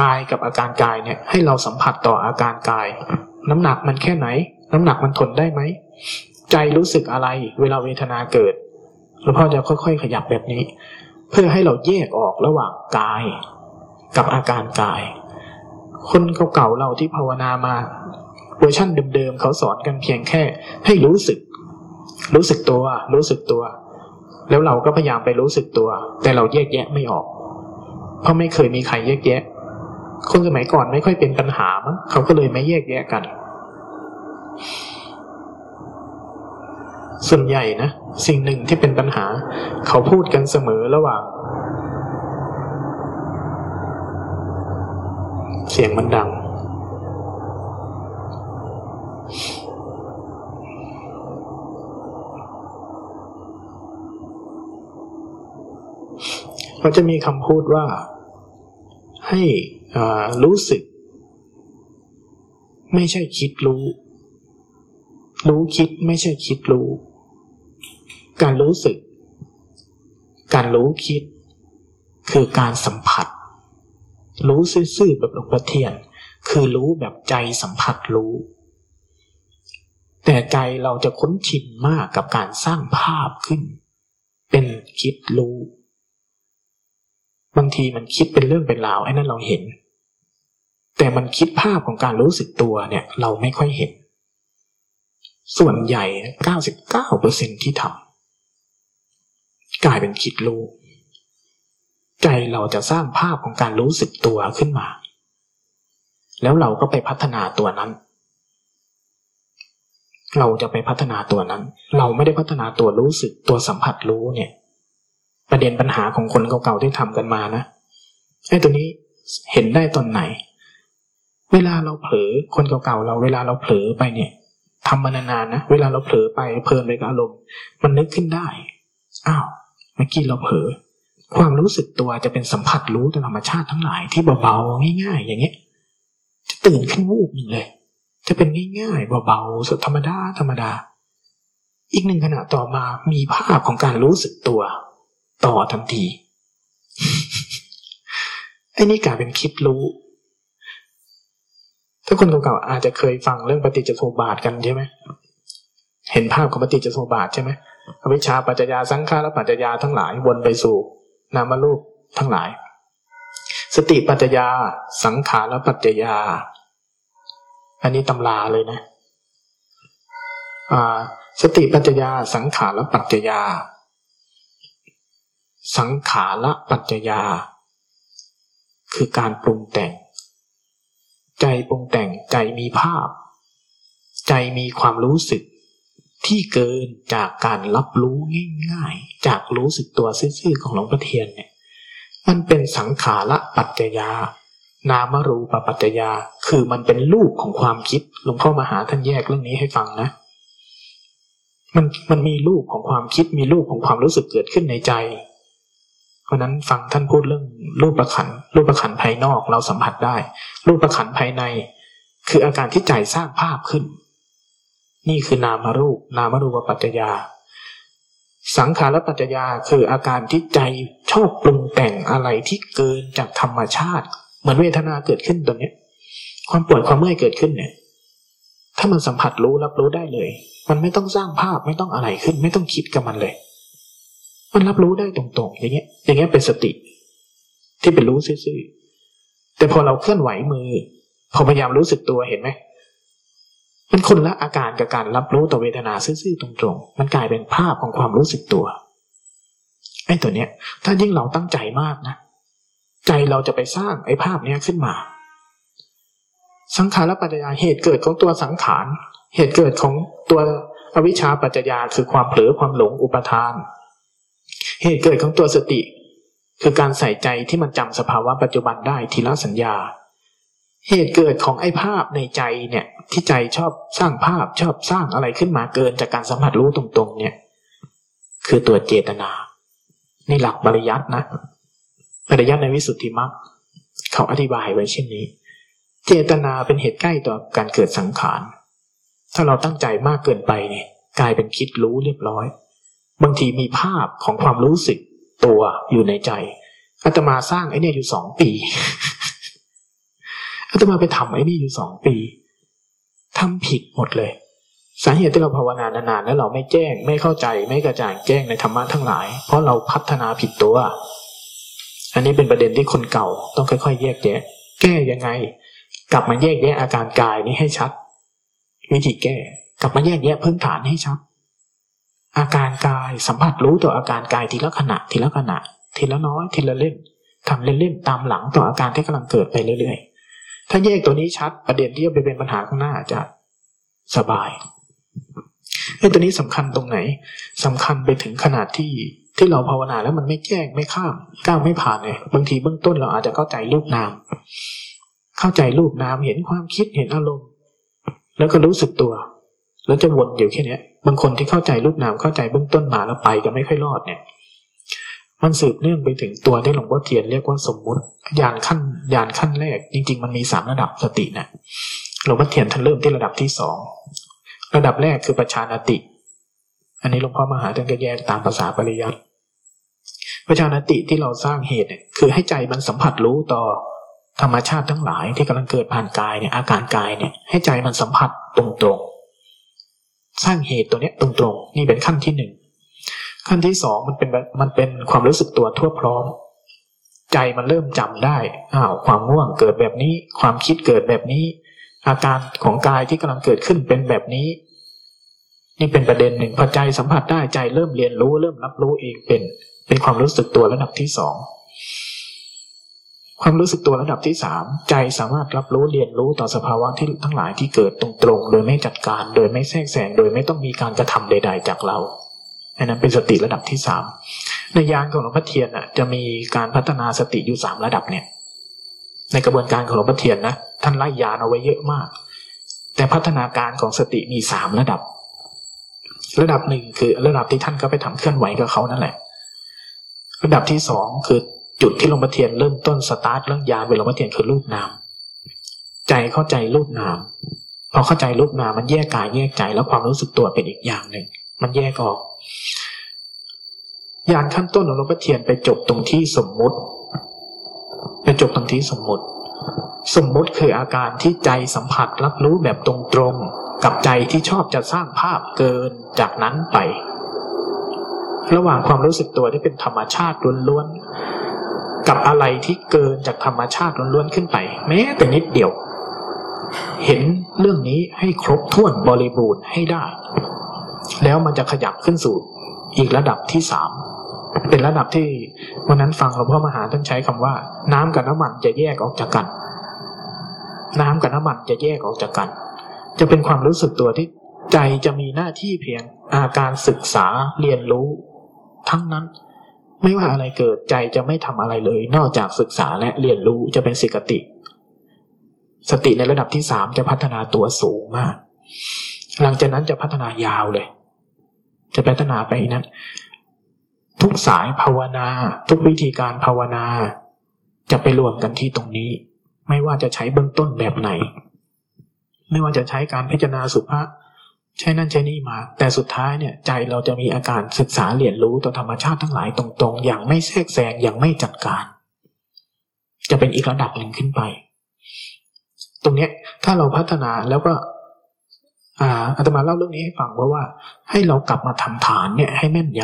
กายกับอาการกายเนี่ย ให้เราสัมผัสต่ออาการกาย น้ำหนักมันแค่ไหน น้ำหนักมันทนได้ไหม ใจรู้สึกอะไร เวลาเวทนาเกิดหลวงพ่อจะค่อย ๆ ขยับแบบนี้ เพื่อให้เราแยกออกระหว่างกาย กับอาการกาย คนเก่าๆเราที่ภาวนามาเวอร์ชั่นเดิมๆเขาสอนกันเพียงแค่ ให้รู้สึก รู้สึกตัว รู้สึกตัว แล้วเราก็พยายามไปรู้สึกตัว แต่เราแยกแยะไม่ออก เพราะไม่เคยมีใครแยกแยะ คนสมัยก่อนไม่ค่อยเป็นปัญหามั้งเขาก็เลยไม่แยกแยะกัน ส่วนใหญ่นะสิ่งหนึ่งที่เป็นปัญหา เขาพูดกันเสมอระหว่าง เสียงมันดัง มันจะมีคำพูดว่า ให้รู้สึก ไม่ใช่คิดรู้ รู้คิดไม่ใช่คิดรู้ การรู้สึก การรู้คิด คือการสัมผัส รู้ซื่อๆแบบหลวงพ่อเทียน คือรู้แบบใจสัมผัสรู้ แต่ใจเราจะคุ้นชินมากกับการสร้างภาพขึ้น เป็นคิดรู้ บางทีมันคิดเป็นเรื่องเป็นราวไอ้นั่นเราเห็น แต่มันคิดภาพของการรู้สึกตัวเนี่ย เราไม่ค่อยเห็น ส่วนใหญ่เก้าสิบเก้าเปอร์เซ็นที่ทำกลายเป็นคิดรู้ใจเราจะสร้างภาพของการรู้สึกตัวขึ้นมา แล้วเราก็ไปพัฒนาตัวนั้น เราจะไปพัฒนาตัวนั้น เราไม่ได้พัฒนาตัวรู้สึกตัวสัมผัสรู้เนี่ย ประเด็นปัญหาของคนเก่าๆที่ทำกันมานะไอ้ตัวนี้เห็นได้ตอนไหน เวลาเราเผลอคนเก่าๆเราเวลาเราเผลอไปเนี่ยทำมานานๆนะเวลาเราเผลอไปเพลินไปกับอารมณ์มันนึกขึ้นได้อ้าวเมื่อกี้เราเผลอความรู้สึกตัวจะเป็นสัมผัสรู้ธรรมชาติทั้งหลายที่เบาๆง่ายๆ อย่างเงี้ย จะตื่นขึ้นวูบหนึ่งเลย จะเป็นง่ายๆเบาๆสุดธรรมดาธรรมดา อีกหนึ่งขณะต่อมามีภาพของการรู้สึกตัว ต่อทันทีไอ้นี่กลายเป็นคิดรู้ ถ้าคนเก่าๆอาจจะเคยฟังเรื่องปฏิจจสมุปบาทกันใช่ไหมเห็นภาพของปฏิจจสมุปบาทใช่ไหมอวิชชาปัจจยาสังขารปัจจยาทั้งหลายวนไปสู่นามรูปทั้งหลาย สติปัจจยาสังขารปัจจยา อันนี้ตำราเลยนะ อ่า สติปัจจยาสังขารปัจจยา สังขารปัจจยา คือการปรุงแต่ง ใจปรุงแต่งใจมีภาพ ใจมีความรู้สึกที่เกินจากการรับรู้ง่ายๆ จากรู้สึกตัวซื่อๆของหลวงพ่อเทียนเนี่ยมันเป็นสังขารปัจจยา นามรูปปัจจยา คือมันเป็นรูปของความคิดหลวงพ่อมาหาท่านแยกเรื่องนี้ให้ฟังนะ มันมันมีรูปของความคิดมีรูปของความรู้สึกเกิดขึ้นในใจ เพราะนั้นฟังท่านพูดเรื่องรูปประขันรูปประขันภายนอกเราสัมผัสได้ รูปประขันภายใน คืออาการที่ใจสร้างภาพขึ้น นี่คือนามรูป นามรูปปัจจยา สังขารปัจจยาคืออาการที่ใจชอบปรุงแต่งอะไรที่เกินจากธรรมชาติ เหมือนเวทนาเกิดขึ้นตรงนี้ความปวดความเมื่อยเกิดขึ้นเนี่ย ถ้ามันสัมผัสรู้รับรู้ได้เลย มันไม่ต้องสร้างภาพไม่ต้องอะไรขึ้น ไม่ต้องคิดกับมันเลย มันรับรู้ได้ตรงๆ อย่างเงี้ย อย่างเงี้ยเป็นสติ ที่เป็นรู้ซื่อๆแต่พอเราเคลื่อนไหวมือ พอพยายามรู้สึกตัวเห็นไหมมันคนละอาการกับการรับรู้ต่อเวทนาซื่อๆตรงๆ มันกลายเป็นภาพของความรู้สึกตัวไอ้ตัวเนี้ย ถ้ายิ่งเราตั้งใจมากนะใจเราจะไปสร้างไอ้ภาพเนี้ยขึ้นมา สังขารปัจจยาเหตุเกิดของตัวสังขาร เหตุเกิดของตัวอวิชชาปัจจยาคือความเผลอความหลงอุปทาน เหตุเกิดของตัวสติ คือการใส่ใจที่มันจำสภาวะปัจจุบันได้ทีละสัญญา เหตุเกิดของไอ้ภาพในใจเนี่ย ที่ใจชอบสร้างภาพชอบสร้างอะไรขึ้นมาเกินจากการสัมผัสรู้ตรงๆ เนี่ย คือตัวเจตนาในหลักปริยัตินะปริยัติในวิสุทธิมรรคเขาอธิบายไว้เช่นนี้ เจตนาเป็นเหตุใกล้ต่อการเกิดสังขาร ถ้าเราตั้งใจมากเกินไปเนี่ย กลายเป็นคิดรู้เรียบร้อย บางทีมีภาพของความรู้สึกตัวอยู่ในใจอาตมาสร้างไอ้นี่อยู่สองปีอาตมาไปทำไอ้นี่อยู่สองปีทำผิดหมดเลย สาเหตุที่เราภาวนานานๆแล้วเราไม่แจ้ง ไม่เข้าใจไม่กระจ่างแจ้งในธรรมะทั้งหลาย เพราะเราพัฒนาผิดตัว อันนี้เป็นประเด็นที่คนเก่าต้องค่อยๆ แยกแยะ แก้ยังไง กลับมาแยกแยะอาการกายนี้ให้ชัด วิธีแก้ กลับมาแยกแยะพื้นฐานให้ชัด อาการกายสัมผัสรู้ตัวอาการกายทีละขณะทีละขณะ ทีละน้อยทีละเล่นทำเล่นๆตามหลังต่ออาการที่กำลังเกิดไปเรื่อยๆ ถ้าแยกตัวนี้ชัดประเด็นที่จะไปเป็นปัญหาข้างหน้าจะสบายไอ้ตัวนี้สำคัญตรงไหนสำคัญไปถึงขนาดที่ที่เราภาวนาแล้วมันไม่แจ้งไม่ข้ามก้าวไม่ผ่านเลยบางทีเบื้องต้นเราอาจจะเข้าใจรูปนาม เข้าใจรูปนามเห็นความคิดเห็นอารมณ์ แล้วก็รู้สึกตัว แล้วจะวนอยู่แค่นี้ บางคนที่เข้าใจรูปนามเข้าใจเบื้องต้นมาแล้วไปก็ไม่ค่อยรอดเนี่ย มันสืบเนื่องไปถึงตัวที่หลวงพ่อเทียนเรียกว่าสมมุติยานขั้นยานขั้นแรก จริง ๆ มันมีสามระดับสตินะหลวงพ่อเทียนท่านเริ่มที่ระดับที่สองระดับแรกคือประชานติ อันนี้หลวงพ่อมหาท่านก็แยกตามภาษาปริยัติประชานติที่เราสร้างเหตุเนี่ยคือให้ใจมันสัมผัสรู้ต่อธรรมชาติทั้งหลายที่กำลังเกิดผ่านกายเนี่ยอาการกายเนี่ยให้ใจมันสัมผัสตรงๆ สร้างเหตุตัวเนี้ยตรงๆนี่เป็นขั้นที่หนึ่งขั้นที่สองมันเป็นมันเป็นความรู้สึกตัวทั่วพร้อม ใจมันเริ่มจำได้อ้าวความง่วงเกิดแบบนี้ ความคิดเกิดแบบนี้ อาการของกายที่กำลังเกิดขึ้นเป็นแบบนี้ นี่เป็นประเด็นหนึ่งพอใจสัมผัสได้ใจเริ่มเรียนรู้เริ่มรับรู้เองเป็น เป็นความรู้สึกตัวระดับที่สอง ความรู้สึกตัวระดับที่สามใจสามารถรับรู้เรียนรู้ต่อสภาวะที่ทั้งหลายที่เกิดตรงๆ โดยไม่จัดการ โดยไม่แทรกแซงโดยไม่ต้องมีการกระทำใด ๆ จากเราอันนั้นเป็นสติระดับที่สามในญาณของหลวงพ่อเทียนอะจะมีการพัฒนาสติอยู่สามระดับเนี่ย ในกระบวนการของหลวงพ่อเทียนนะท่านไล่ญาณเอาไว้เยอะมาก แต่พัฒนาการของสติมีสามระดับ ระดับหนึ่งคือระดับที่ท่านก็ไปทำเคลื่อนไหวกับเขานั่นแหละ ระดับที่สองคือ จุดที่หลวงพ่อเทียนเริ่มต้นสตาร์ทเรื่องญาณเป็นหลวงพ่อเทียนคือรูปนาม ใจเข้าใจรูปนาม พอเข้าใจรูปนามมันแยกกายแยกใจแล้วความรู้สึกตัวเป็นอีกอย่างหนึ่ง มันแยกออกยานขั้นต้นของหลวงพ่อเทียนไปจบตรงที่สมมุติ ไปจบตรงที่สมมุติ สมมุติคืออาการที่ใจสัมผัสรับรู้แบบตรงๆกับใจที่ชอบจะสร้างภาพเกินจากนั้นไป ระหว่างความรู้สึกตัวที่เป็นธรรมชาติล้วนๆ กับอะไรที่เกินจากธรรมชาติล้วนๆขึ้นไป แม้แต่นิดเดียว เห็นเรื่องนี้ให้ครบถ้วนบริบูรณ์ให้ได้ แล้วมันจะขยับขึ้นสู่อีกระดับที่สามเป็นระดับที่วันนั้นฟังหลวงพ่อมหาท่านใช้คำว่า น้ำกับน้ำมันจะแยกออกจากกัน น้ำกับน้ำมันจะแยกออกจากกัน จะเป็นความรู้สึกตัวที่ใจจะมีหน้าที่เพียงอาการศึกษาเรียนรู้ ทั้งนั้น ไม่ว่าอะไรเกิดใจจะไม่ทำอะไรเลย นอกจากศึกษาและเรียนรู้จะเป็นสิกติ สติในระดับที่สามจะพัฒนาตัวสูงมาก หลังจากนั้นจะพัฒนายาวเลย จะพัฒนาไปนั้น ทุกสายภาวนา ทุกวิธีการภาวนา จะไปรวมกันที่ตรงนี้ ไม่ว่าจะใช้เบื้องต้นแบบไหน ไม่ว่าจะใช้การพิจารณาสุภาษ ใช้นั่นใช้นี่มา แต่สุดท้ายเนี่ยใจเราจะมีอาการศึกษาเรียนรู้ต่อธรรมชาติทั้งหลายตรงๆ อย่างไม่แทรกแซงอย่างไม่จัดการ จะเป็นอีกระดับหนึ่งขึ้นไป ตรงเนี้ยถ้าเราพัฒนาแล้วก็อ่าอาตมาเล่าเรื่องนี้ให้ฟังเพราะว่า ให้เรากลับมาทำฐานเนี่ยให้แม่นย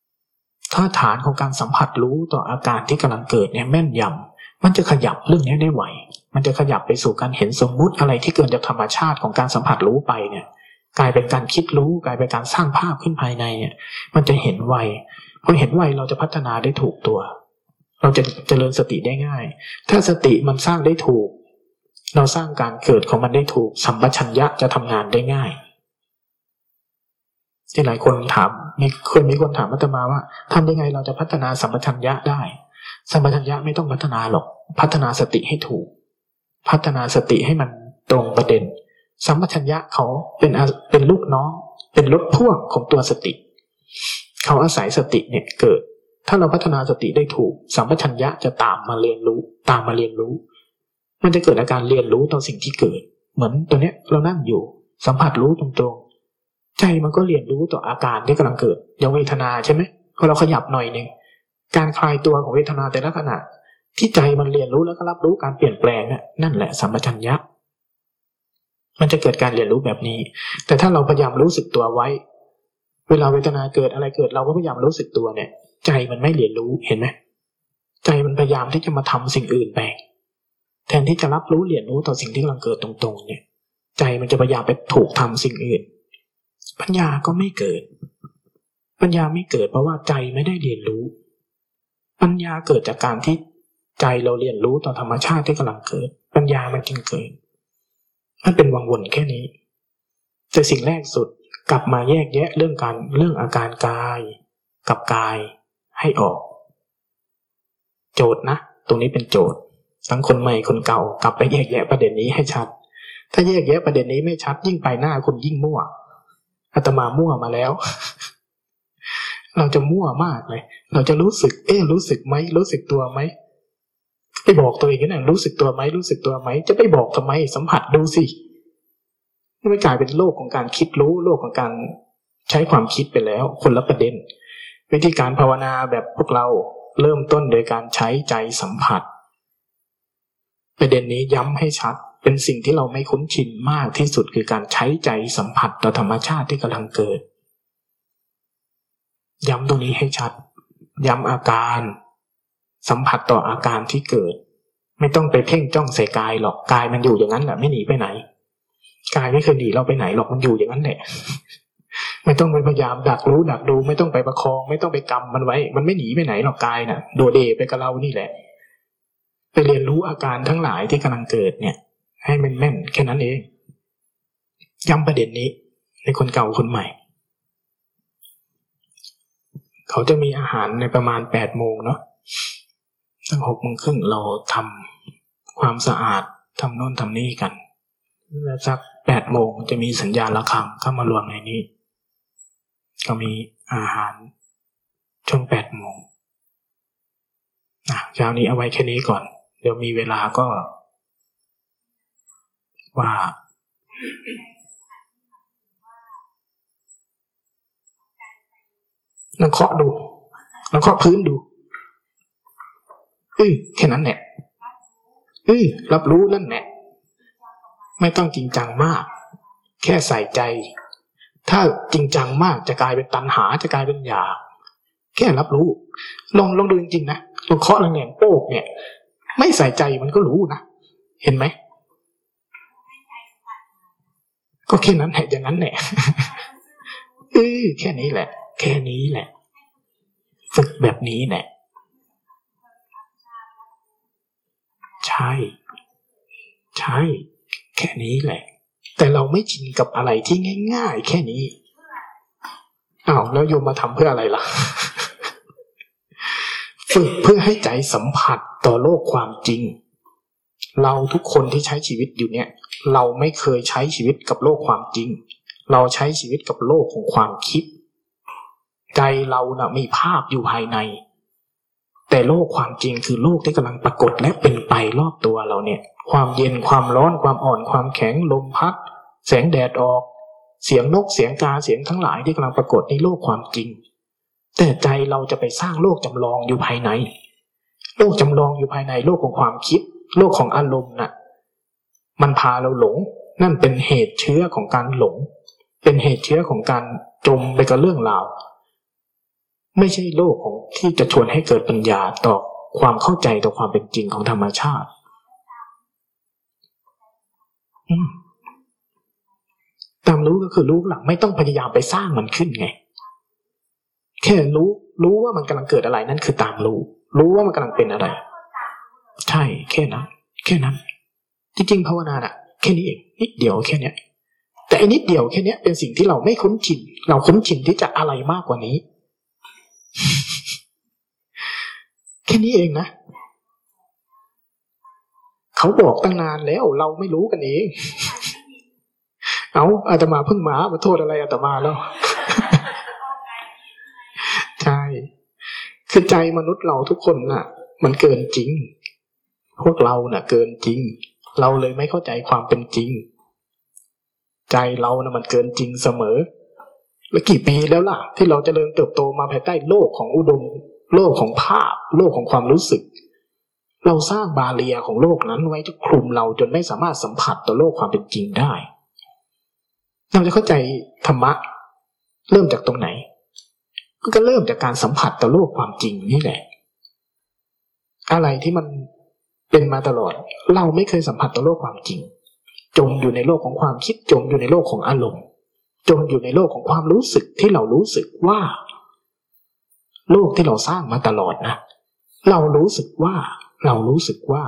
ำถ้าฐานของการสัมผัสรู้ต่ออาการที่กำลังเกิดเนี่ยแม่นยำมันจะขยับเรื่องนี้ได้ไหว มันจะขยับไปสู่การเห็นสมมุติอะไรที่เกินจากธรรมชาติของการสัมผัสรู้ไปเนี่ย กลายเป็นการคิดรู้กลายเป็นการสร้างภาพขึ้นภายในเนี่ย มันจะเห็นไวพอเห็นไวเราจะพัฒนาได้ถูกตัว เราจะเจริญสติได้ง่าย ถ้าสติมันสร้างได้ถูก เราสร้างการเกิดของมันได้ถูก สัมปชัญญะจะทำงานได้ง่าย ที่หลายคนถามมีเคยมีคนถามอาตมาว่าทำยังไงเราจะพัฒนาสัมปชัญญะได้ สัมปชัญญะไม่ต้องพัฒนาหรอก พัฒนาสติให้ถูก พัฒนาสติให้มันตรงประเด็น สัมปชัญญะเขาเป็นเป็นลูกน้อง เป็นรถพ่วงของตัวสติ เขาอาศัยสติเนี่ยเกิด ถ้าเราพัฒนาสติได้ถูก สัมปชัญญะจะตามมาเรียนรู้ ตามมาเรียนรู้ มันจะเกิดอาการเรียนรู้ต่อสิ่งที่เกิด เหมือนตัวเนี้ยเรานั่งอยู่ สัมผัสรู้ตรงๆ ใจมันก็เรียนรู้ต่ออาการที่กำลังเกิดอย่างเวทนาใช่ไหมพอเราขยับหน่อยหนึ่งการคลายตัวของเวทนาแต่ละขณะที่ใจมันเรียนรู้แล้วก็รับรู้การเปลี่ยนแปลงน่ะนั่นแหละสัมปชัญญะ มันจะเกิดการเรียนรู้แบบนี้ แต่ถ้าเราพยายามรู้สึกตัวไว้ เวลาเวทนาเกิดอะไรเกิด เราก็พยายามรู้สึกตัวเนี่ย ใจมันไม่เรียนรู้เห็นไหมใจมันพยายามที่จะมาทำสิ่งอื่นไปแทนที่จะรับรู้เรียนรู้ต่อสิ่งที่กำลังเกิดตรงๆ เนี่ย ใจมันจะพยายามไปถูกทำสิ่งอื่น ปัญญาก็ไม่เกิด ปัญญาไม่เกิดเพราะว่าใจไม่ได้เรียนรู้ ปัญญาเกิดจากการที่ใจเราเรียนรู้ต่อธรรมชาติที่กำลังเกิด ปัญญามันจึงเกิด มันเป็นวังวนแค่นี้ แต่สิ่งแรกสุดกลับมาแยกแยะเรื่องการเรื่องอาการกายกับกายให้ออก โจทย์นะ ตรงนี้เป็นโจทย์ทั้งคนใหม่คนเก่ากลับไปแยกแยะประเด็นนี้ให้ชัด ถ้าแยกแยะประเด็นนี้ไม่ชัด ยิ่งไปหน้าคุณยิ่งมั่วอาตมามั่วมาแล้ว เราจะมั่วมากเลย เราจะรู้สึก เอ๊รู้สึกไหมรู้สึกตัวไหม ไปบอกตัวเองนั่นรู้สึกตัวไหมรู้สึกตัวไหม จะไปบอกทำไม สัมผัสดูสิไม่กลายเป็นโลกของการคิดรู้โลกของการใช้ความคิดไปแล้ว คนละประเด็น วิธีการภาวนาแบบพวกเราเริ่มต้นโดยการใช้ใจสัมผัส ประเด็นนี้ย้ำให้ชัด เป็นสิ่งที่เราไม่คุ้นชินมากที่สุดคือการใช้ใจสัมผัสต่อธรรมชาติที่กำลังเกิด ย้ำตรงนี้ให้ชัด ย้ำอาการ สัมผัสต่ออาการที่เกิด ไม่ต้องไปเพ่งจ้องใส่กายหรอกกายมันอยู่อย่างนั้นแหละไม่หนีไปไหนกายไม่เคยหนีเราไปไหนหรอกมันอยู่อย่างนั้นแหละไม่ต้องไปพยายามดักรู้ดักดู ไม่ต้องไปประคอง ไม่ต้องไปกำมันไว้ มันไม่หนีไปไหนหรอกกายนะ่ะ โดเดไปกับเรานี่แหละ ไปเรียนรู้อาการทั้งหลายที่กำลังเกิดเนี่ย ให้มันแม่นแค่นั้นเองย้ำประเด็นนี้ ในคนเก่าคนใหม่ เขาจะมีอาหารในประมาณแปดโมงเนาะ ตั้งหกโมงครึ่งเราทำความสะอาดทำโน่นทำนี่กันแล้วสักแปดโมงจะมีสัญญาณระฆังเข้ามารวมในนี้ ก็มีอาหารช่วงแปดโมงนะเช้านี้เอาไว้แค่นี้ก่อน เดี๋ยวมีเวลาก็ ว่าลองเคาะดูลองเคาะพื้นดู เอ้ยแค่นั้นแหละเอ้ยรับรู้นั่นแหละไม่ต้องจริงจังมาก แค่ใส่ใจ ถ้าจริงจังมากจะกลายเป็นตัณหาจะกลายเป็นอยากแค่รับรู้ ลองลองดูจริงๆนะลองเคาะแรงๆโป๊กเนี่ย ไม่ใส่ใจมันก็รู้นะเห็นไหมก็แค่นั้นแหละอย่างนั้นแหละเออแค่นี้แหละ แค่นี้แหละ ฝึกแบบนี้แหละใช่ใช่แค่นี้แหละ แต่เราไม่ชินกับอะไรที่ง่าย ๆ แค่นี้อ้าวแล้วโยมมาทำเพื่ออะไรล่ะ ฝึกเพื่อให้ใจสัมผัสต่อโลกความจริง เราทุกคนที่ใช้ชีวิตอยู่เนี่ย เราไม่เคยใช้ชีวิตกับโลกความจริง เราใช้ชีวิตกับโลกของความคิด ใจเรานะ่ะมีภาพอยู่ภายใน แต่โลกความจริงคือโลกที่กำลังปรากฏและเป็นไปรอบตัวเราเนี่ย ความเย็นความร้อนความอ่อนความแข็งลมพัด แสงแดดออก เสียงนกเสียงกาเสียงทั้งหลายที่กำลังปรากฏในโลกความจริง แต่ใจเราจะไปสร้างโลกจำลองอยู่ภายใน โลกจำลองอยู่ภายในโลกของความคิด โลกของอารมณ์น่ะมันพาเราหลง นั่นเป็นเหตุเชื้อของการหลง เป็นเหตุเชื้อของการจมไปกับเรื่องราวไม่ใช่โลกของ ที่จะชวนให้เกิดปัญญาต่อความเข้าใจต่อความเป็นจริงของธรรมชาติตามรู้ก็คือรู้หลังไม่ต้องพยายามไปสร้างมันขึ้นไง แค่รู้ รู้ว่ามันกำลังเกิดอะไรนั่นคือตามรู้ รู้ว่ามันกำลังเป็นอะไร ใช่ แค่นั้นแค่นั้น จริงๆภาวนาอะแค่นี้เองนิดเดียวแค่เนี้ยแต่อันนิดเดียวแค่นี้เป็นสิ่งที่เราไม่คุ้นชิน เราคุ้นชินที่จะอะไรมากกว่านี้ แค่นี้เองนะเขาบอกตั้งนานแล้วเราไม่รู้กันเอง เอาอาตมาเพิ่งมามาโทษอะไรอาตมาแล้วใช่คือใจมนุษย์เราทุกคนน่ะ มันเกินจริง พวกเราน่ะ เกินจริง เราเลยไม่เข้าใจความเป็นจริง ใจเรานะ่ะมันเกินจริงเสมอ แล้วกี่ปีแล้วล่ะ ที่เราจเจริญเติบโตมาภายใต้โลกของอุดม โลกของภาพ โลกของความรู้สึก เราสร้างบาเรียของโลกนั้นไว้ที่คลุมเราจนไม่สามารถสัมผัสต่อโลกความเป็นจริงได้ เราจะเข้าใจธรรมะ เริ่มจากตรงไหน ก็เริ่มจากการสัมผัสต่อโลกความจริงนี่แหละ อะไรที่มันเป็นมาตลอด เราไม่เคยสัมผัสต่อโลกความจริง จมอยู่ในโลกของความคิดจมอยู่ในโลกของอารมณ์จมอยู่ในโลกของความรู้สึกที่เรารู้สึกว่า โลกที่เราสร้างมาตลอดนะเรารู้สึกว่า เรารู้สึกว่า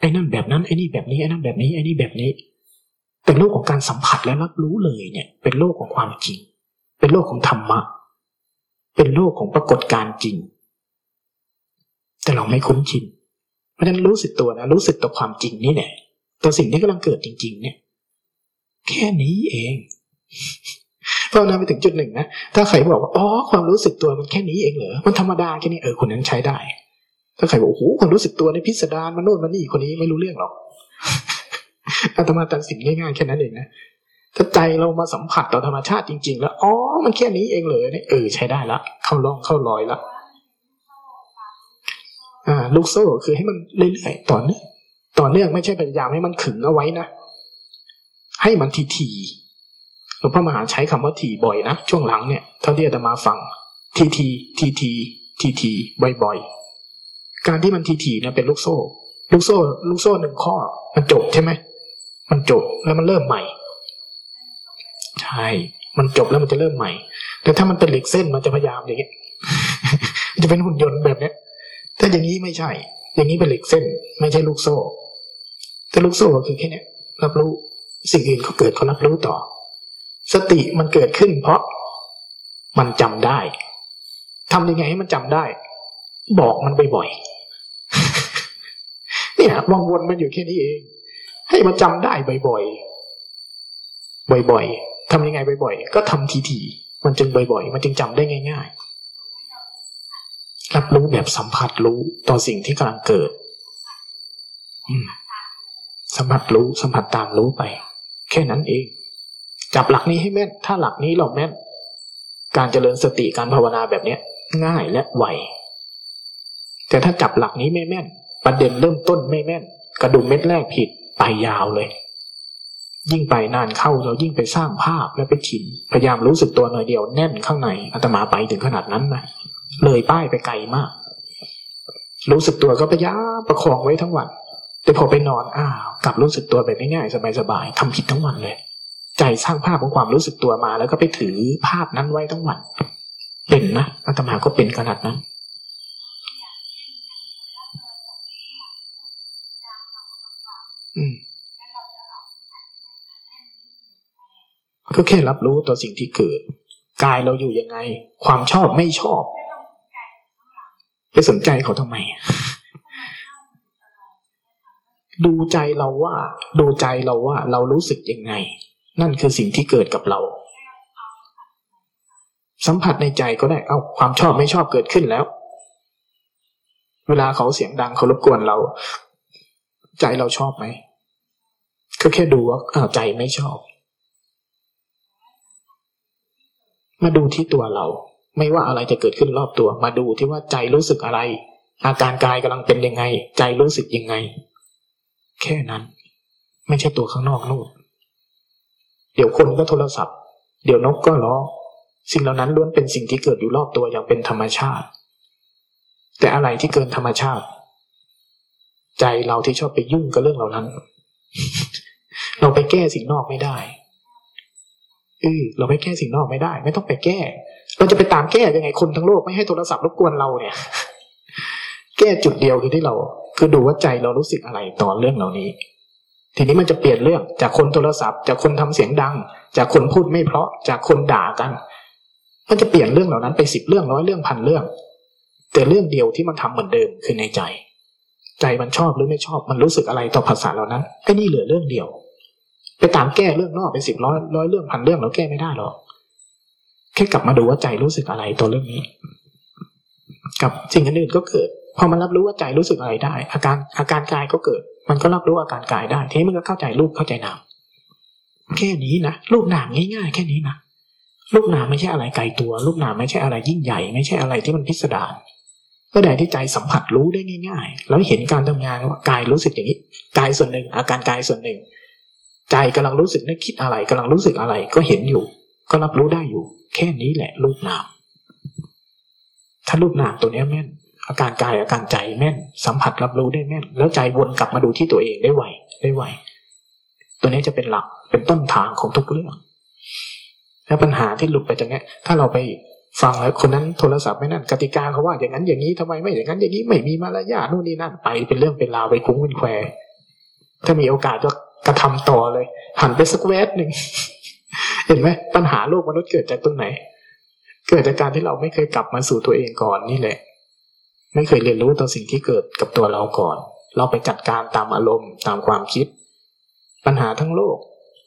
ไอ้นั่นแบบนั้นไอ้นี่แบบนี้ไอ้นั่นแบบนี้ไอ้นี่แบบนี้ เป็นโลกของการสัมผัสและรับรู้เลยเนี่ย เป็นโลกของความจริง เป็นโลกของธรรมะ เป็นโลกของปรากฏการจริง แต่เราไม่คุ้นชินเพราะฉะนั้นรู้สึกตัวนะรู้สึกต่อความจริงนี่แหละตัวสิ่งที่กำลังเกิดจริง ๆ เนี่ย แค่นี้เอง ภาวนาไปถึงจุดหนึ่งนะถ้าใครบอกว่าอ๋อความรู้สึกตัวมันแค่นี้เองเหรอมันธรรมดาแค่นี้เออคนนั้นใช้ได้ ถ้าใครบอกโอ้โหความรู้สึกตัวในพิสดารมันโน่นมันนี่คนนี้ไม่รู้เรื่องหรอกอาตมาตัดสินง่ายๆแค่นั้นเองนะถ้าใจเรามาสัมผัสต่อธรรมชาติจริง ๆ แล้วอ๋อมันแค่นี้เองเหรอเนี่ยเออใช้ได้ละเข้าล่องเข้าลอยละอ่า ลูกโซ่คือให้มันเรื่อยๆต่อเนื่องต่อเนื่องไม่ใช่พยายามให้มันขึงเอาไว้นะให้มันทีๆ หลวงพ่อมหาใช้คำว่าทีบ่อยนะช่วงหลังเนี่ยเท่าที่อาตมาฟังทีทีทีทีทีทีบ่อยๆการที่มันทีถี่เนี่ยเป็นลูกโซ่ ลูกโซ่ ลูกโซ่หนึ่งข้อ มันจบใช่ไหมมันจบแล้วมันเริ่มใหม่ ใช่ มันจบแล้วมันจะเริ่มใหม่ แต่ถ้ามันเป็นเหล็กเส้นมันจะพยายามอย่างเงี้ยจะเป็นหุ่นยนต์แบบเนี้ยถ้าอย่างนี้ไม่ใช่ อย่างนี้เป็นเหล็กเส้น ไม่ใช่ลูกโซ่ แต่ลูกโซ่ก็คือแค่เนี้ยรับรู้สิ่งอื่นเขาเกิดเขารับรู้ต่อ สติมันเกิดขึ้น เพราะมันจำได้ทำยังไงให้มันจำได้ บอกมันบ่อยๆเนี่ยวังวนมันอยู่แค่นี้เอง ให้มันจำได้บ่อยๆบ่อยๆทำยังไงบ่อยๆก็ทำทีๆมันจึงบ่อยๆ มันจึงจำได้ง่าย ๆ รับรู้แบบสัมผัสรู้ต่อสิ่งที่กำลังเกิดอืมสัมผัสรู้สัมผัสตามรู้ไป แค่นั้นเอง จับหลักนี้ให้แม่น ถ้าหลักนี้เราแม่น การเจริญสติการภาวนาแบบเนี้ย ง่ายและไวแต่ถ้าจับหลักนี้ไม่แม่น ประเด็นเริ่มต้นไม่แม่น กระดุมเม็ดแรกผิดไปยาวเลย ยิ่งไปนานเข้าเรายิ่งไปสร้างภาพและไปชินพยายามรู้สึกตัวหน่อยเดียวแน่นข้างในอาตมาไปถึงขนาดนั้นนะเลยป้ายไปไกลมาก รู้สึกตัวก็พยายามประคองไว้ทั้งวัน แต่พอไปนอนอ้าวกลับรู้สึกตัวแบบง่ายๆสบายๆทำผิดทั้งวันเลย ใจสร้างภาพของความรู้สึกตัวมา แล้วก็ไปถือภาพนั้นไว้ทั้งวันเป็นนะอาตมาก็เป็นขนาดนั้นอืมก็แค่รับรู้ตัวสิ่งที่เกิดกายเราอยู่ยังไง ความชอบไม่ชอบ ไปสนใจเขาทำไม ดูใจเราว่า ดูใจเราว่า เรารู้สึกยังไง นั่นคือสิ่งที่เกิดกับเรา สัมผัสในใจก็ได้เอาความชอบไม่ชอบเกิดขึ้นแล้ว เวลาเขาเสียงดังเขารบกวนเรา ใจเราชอบไหมก็แค่ดูว่าอ้าวใจไม่ชอบ มาดูที่ตัวเรา ไม่ว่าอะไรจะเกิดขึ้นรอบตัว มาดูที่ว่าใจรู้สึกอะไร อาการกายกำลังเป็นยังไง ใจรู้สึกยังไง แค่นั้น ไม่ใช่ตัวข้างนอกนู่น เดี๋ยวคนก็โทรศัพท์ เดี๋ยวนกก็ร้องสิ่งเหล่านั้นล้วนเป็นสิ่งที่เกิดอยู่รอบตัวอย่างเป็นธรรมชาติ แต่อะไรที่เกินธรรมชาติ ใจเราที่ชอบไปยุ่งกับเรื่องเหล่านั้น เราไปแก้สิ่งนอกไม่ได้เออเราไปแก้สิ่งนอกไม่ได้ ไม่ต้องไปแก้ เราจะไปตามแก้ยังไงคนทั้งโลกไม่ให้โทรศัพท์รบกวนเราเนี่ย แก้จุดเดียวคือที่เรา คือดูว่าใจเรารู้สึกอะไรต่อเรื่องเหล่านี้ ทีนี้มันจะเปลี่ยนเรื่องจากคนโทรศัพท์ จากคนทำเสียงดัง จากคนพูดไม่เพราะจากคนด่ากัน มันจะเปลี่ยนเรื่องเหล่านั้นไปสิบเรื่องร้อยเรื่องพันเรื่อง แต่เรื่องเดียวที่มันทำเหมือนเดิมคือในใจ ใจมันชอบหรือไม่ชอบมันรู้สึกอะไรต่อภาษาเหล่านั้นไอ้นี่เหลือเรื่องเดียว ไปตามแก้เรื่องนอกไปสิบร้อยร้อยเรื่องพันเรื่องเราแก้ไม่ได้หรอกแค่กลับมาดูว่าใจรู้สึกอะไรตัวเรื่องนี้ กับสิ่งอื่นก็เกิดพอมันรับรู้ว่าใจรู้สึกอะไรได้ อาการอาการกายก็เกิด มันก็รับรู้อาการกายได้ทีนี้มันก็เข้าใจรูปเข้าใจนามแค่นี้นะรูปนามง่ายๆ แค่นี้นะรูปนามไม่ใช่อะไรไกลตัว รูปนามไม่ใช่อะไรยิ่งใหญ่ ไม่ใช่อะไรที่มันพิสดารก็ได้ที่ใจสัมผัสรู้ได้ง่าย ๆ แล้วเห็นการทำงานว่ากายรู้สึกอย่างนี้กายส่วนหนึ่งอาการกายส่วนหนึ่ง ใจกำลังรู้สึกนึกคิดอะไรกำลังรู้สึกอะไร ก็เห็นอยู่ ก็รับรู้ได้อยู่ แค่นี้แหละรูปนาม ถ้ารูปนามตัวนี้แม่น อาการกายอาการใจแม่น สัมผัสรับรู้ได้แม่น แล้วใจวนกลับมาดูที่ตัวเองได้ไวได้ไวตัวนี้จะเป็นหลักเป็นต้นทางของทุกเรื่องแล้วปัญหาที่หลุดไปจากนี้ถ้าเราไปฟังแล้วคนนั้นโทรศัพท์ไม่นั่นกติกาเขาว่าอย่างนั้นอย่างนี้ทำไมไม่อย่างนั้นอย่างนี้ไม่มีมารยาทนู่นนี่นั่นไปเป็นเรื่องเป็นราวไปคุ้งเป็นแควถ้ามีโอกาสก็กระทำต่อเลย หันไปสักแวดหนึ่งเห็นไหมปัญหาโลกมนุษย์เกิดจากตรงไหน เกิดจากการที่เราไม่เคยกลับมาสู่ตัวเองก่อนนี่แหละ ไม่เคยเรียนรู้ตัวสิ่งที่เกิดกับตัวเราก่อน เราไปจัดการตามอารมณ์ตามความคิด ปัญหาทั้งโลก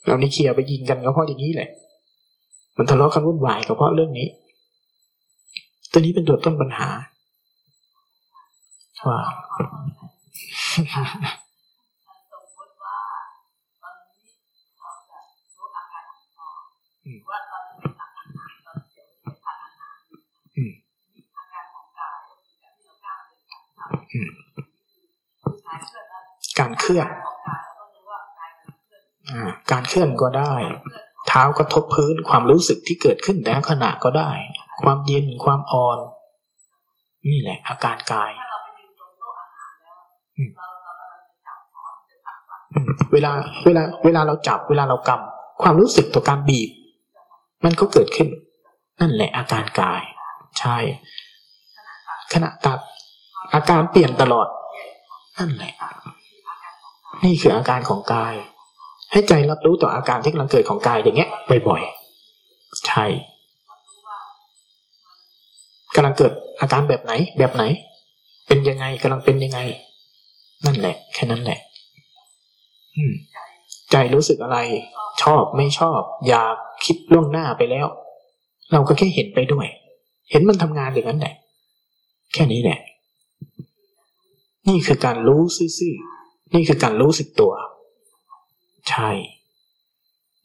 เรานี่เคลียร์ไปยิงกันก็เพราะอย่างนี้แหละ มันทะเลาะกันวุ่นวายก็เพราะเรื่องนี้ ตัวนี้เป็นตัวต้นปัญหาว่า
สมมติว่าตอนนี้เราอื
ม
ว่าตอนอาหารตอนเดี๋ยอาหาร การเคลื่อนแล้ว
การเคลื่อน
ของกายเราก็รู้ว่ากายกำลังเคลื่อน
อ่าการเคลื่อนก็ได้
เคลื่อน
เท้ากระทบพื้นความรู้สึกที่เกิดขึ้นแต่ละขณะก็ได้ ความเย็นความอ่อน นี่แหละ อาการกาย
ถ้าเราไปยืนตรงโต๊ะเราเรากำลังจะจับช้อนจะตักตัก
อืมเวลาเวลา เวลาเราจับเวลาเรากำความรู้สึกต่อการบีบ มันก็เกิดขึ้น นั่นแหละอาการกาย ใช่ขณะตัด อาการเปลี่ยนตลอด นั่นแหละ นี่คืออาการของกาย ให้ใจรับรู้ต่ออาการที่กำลังเกิดของกายอย่างเงี้ยบ่อยๆใช่กำลังเกิดอาการแบบไหน แบบไหน เป็นยังไงกำลังเป็นยังไง นั่นแหละ แค่นั้นแหละ อืมใจรู้สึกอะไร ชอบไม่ชอบ อยากคิดล่วงหน้าไปแล้ว เราก็แค่เห็นไปด้วย เห็นมันทำงานอย่างนั้นแหละ แค่นี้แหละ นี่คือการรู้ซื่อๆนี่คือการรู้สึกตัว ใช่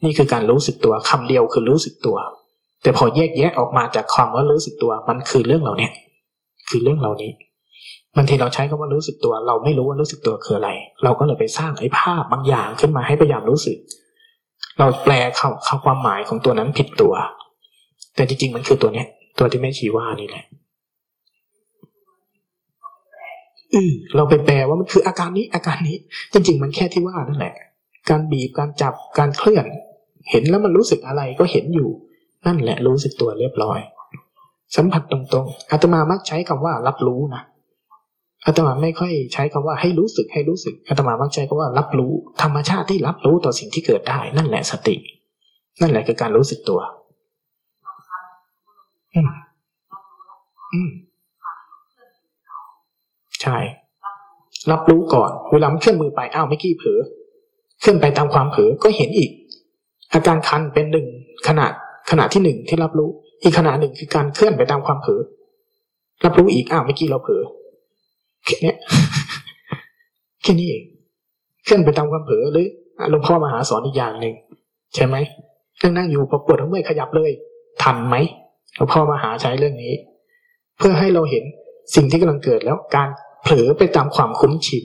นี่คือการรู้สึกตัวคำเดียวคือรู้สึกตัว แต่พอแยกแยะออกมาจากความว่ารู้สึกตัว มันคือเรื่องเหล่านี้คือเรื่องเหล่านี้บางทีเราใช้คำว่ารู้สึกตัว เราไม่รู้ว่ารู้สึกตัวคืออะไร เราก็เลยไปสร้างไอ้ภาพบางอย่างขึ้นมาให้พยายามรู้สึก เราแปลคำคำความหมายของตัวนั้นผิดตัว แต่จริงๆมันคือตัวเนี้ย ตัวที่แม่ชีว่านี่แหละอือ เราไปแปลว่ามันคืออาการนี้อาการนี้ จริง ๆ มันแค่ที่ว่านั่นแหละ การบีบการจับการเคลื่อน เห็นแล้วมันรู้สึกอะไรก็เห็นอยู่ นั่นแหละรู้สึกตัวเรียบร้อย สัมผัสตรงๆอาตมามักใช้คำว่ารับรู้นะอาตมาไม่ค่อยใช้คำว่าให้รู้สึกให้รู้สึกอาตมามักใช้คำว่ารับรู้ ธรรมชาติที่รับรู้ต่อสิ่งที่เกิดได้ นั่นแหละสติ นั่นแหละคือการรู้สึกตัว อืมอืม ใช่ รับรู้ก่อนเวลามันเคลื่อนมือไปอ้าวเมื่อกี้เผลอเคลื่อนไปตามความเผลอก็เห็นอีก อาการคันเป็นหนึ่งขนาดขนาดที่หนึ่งที่รับรู้ อีกขนาดหนึ่งคือการเคลื่อนไปตามความเผลอรับรู้อีกอ้าวเมื่อกี้เราเผลอแค่นี้แค่นี้เองเคลื่อนไปตามความเผลอหรือหลวงพ่อมาหาสอนอีกอย่างหนึ่งใช่ไหมนั่งนั่งอยู่พอปวดทั้งเมื่อยขยับเลย ทันไหมหลวงพ่อมาหาใช้เรื่องนี้ เพื่อให้เราเห็นสิ่งที่กำลังเกิดแล้วการ เผลอไปตามความคุ้นชิน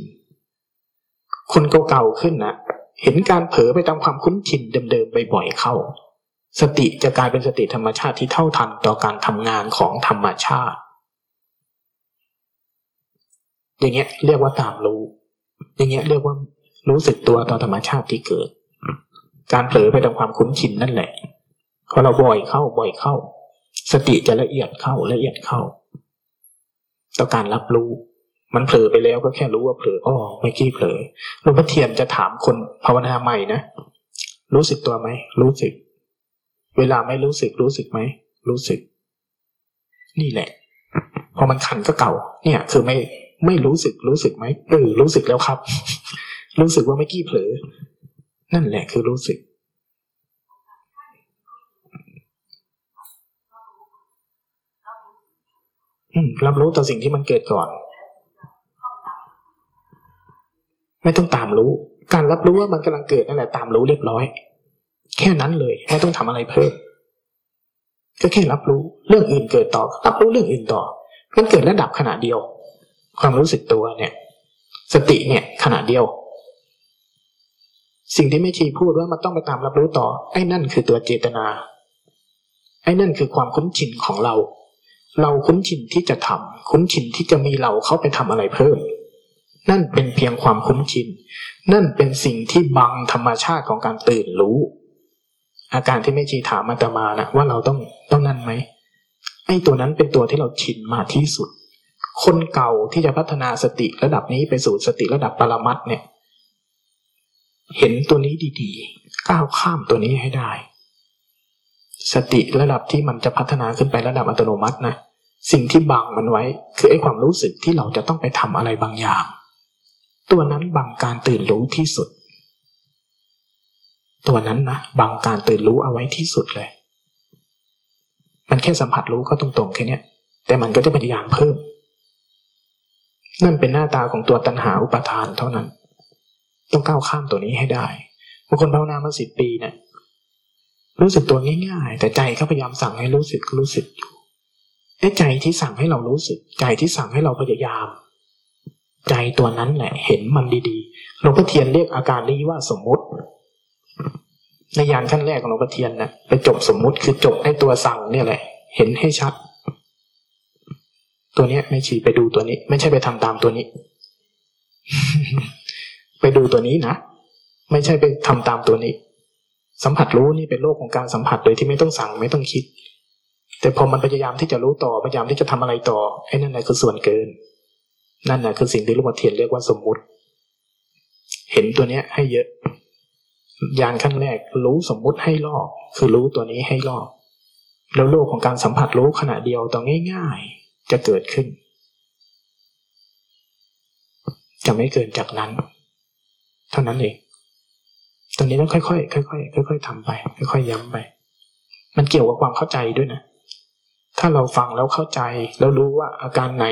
คนเก่าๆขึ้นนะเห็นการเผลอไปตามความคุ้นชินเดิมๆบ่อยๆเข้า สติจะกลายเป็นสติธรรมชาติที่เท่าทันต่อการทำงานของธรรมชาติ อย่างเงี้ยเรียกว่าตามรู้ อย่างเงี้ยเรียกว่ารู้สึกตัวต่อธรรมชาติที่เกิด การเผลอไปตามความคุ้นชินนั่นแหละพอเราบ่อยเข้าบ่อยเข้า สติจะละเอียดเข้าละเอียดเข้า ต่อการรับรู้ มันเผลอไปแล้วก็แค่รู้ว่าเผลออ๋อเมื่อกี้เผลอหลวงพ่อเทียนจะถามคนภาวนาใหม่นะรู้สึกตัวไหมรู้สึก เวลาไม่รู้สึกรู้สึกไหมรู้สึก นี่แหละ พอมันขันก็เก่า เนี่ย คือไม่ไม่รู้สึกรู้สึกไหมเออรู้สึกแล้วครับ รู้สึกว่าเมื่อกี้เผลอ นั่นแหละคือรู้สึกอืมรับรู้ต่อสิ่งที่มันเกิดก่อน ไม่ต้องตามรู้ การรับรู้ว่ามันกำลังเกิดนั่นแหละตามรู้เรียบร้อย แค่นั้นเลยไม่ต้องทำอะไรเพิ่มก็แค่รับรู้เรื่องอื่นเกิดต่อ รับรู้เรื่องอื่นต่อ มันเกิดระดับขณะเดียว ความรู้สึกตัวเนี่ย สติเนี่ยขณะเดียว สิ่งที่ไม่ชีพูดว่ามันต้องไปตามรับรู้ต่อ ไอ้นั่นคือตัวเจตนา ไอ้นั่นคือความคุ้นชินของเรา เราคุ้นชินที่จะทำคุ้นชินที่จะมีเราเข้าไปทำอะไรเพิ่ม นั่นเป็นเพียงความคุ้นชิน นั่นเป็นสิ่งที่บังธรรมชาติของการตื่นรู้ อาการที่ไม่ชีถามมาตมานะว่าเราต้องต้องนั่นไหมไอ้ตัวนั้นเป็นตัวที่เราชินมาที่สุด คนเก่าที่จะพัฒนาสติระดับนี้ไปสู่สติระดับปรมัตเนี่ย เห็นตัวนี้ดีๆ ก้าวข้ามตัวนี้ให้ได้ สติระดับที่มันจะพัฒนาขึ้นไประดับอัตโนมัตินะสิ่งที่บังมันไว้ คือไอ้ความรู้สึกที่เราจะต้องไปทำอะไรบางอย่าง ตัวนั้นบังการตื่นรู้ที่สุด ตัวนั้นนะบังการตื่นรู้เอาไว้ที่สุดเลย มันแค่สัมผัสรู้ก็ตรงๆแค่เนี้ยแต่มันก็จะเป็นอย่างเพิ่ม นั่นเป็นหน้าตาของตัวตัณหาอุปาทานเท่านั้น ต้องก้าวข้ามตัวนี้ให้ได้บางคนภาวนามาสิบปีเนี่ยรู้สึกตัวง่ายๆ แต่ใจเขาพยายามสั่งให้รู้สึกรู้สึกอยู่ไอ้ใจที่สั่งให้เรารู้สึก ใจที่สั่งให้เราพยายาม ใจตัวนั้นแหละ เห็นมันดีๆหลวงพ่อเทียนเรียกอาการนี้ว่าสมมุติ ในยานขั้นแรกของหลวงพ่อเทียนนะไปจบสมมุติคือจบไอ้ตัวสั่งเนี่ยแหละ เห็นให้ชัด ตัวเนี้ยไม่ฉีไปดูตัวนี้ ไม่ใช่ไปทำตามตัวนี้ ไปดูตัวนี้นะไม่ใช่ไปทำตามตัวนี้ สัมผัสรู้นี่เป็นโลกของการสัมผัสโดยที่ไม่ต้องสั่งไม่ต้องคิด แต่พอมันพยายามที่จะรู้ต่อพยายามที่จะทำอะไรต่อไอ้นั่นแหละคือส่วนเกิน นั่นแหะคือสิ่งที่ลูกมาเทียนเรียกว่าสมมุติ เห็นตัวเนี้ยให้เยอะ ยานขั้นแรกรู้สมมุติให้รอบคือรู้ตัวนี้ให้รอบแล้วโลกของการสัมผัสรู้ขณะเดียวต่อง่าย ๆ จะเกิดขึ้น จะไม่เกินจากนั้น เท่านั้นเองตรงนี้ต้องค่อยๆค่อยๆค่อยๆทำไป ค่อยๆย้ำไป มันเกี่ยวกับความเข้าใจด้วยนะ ถ้าเราฟังแล้วเข้าใจ แล้วรู้ว่าอาการไหน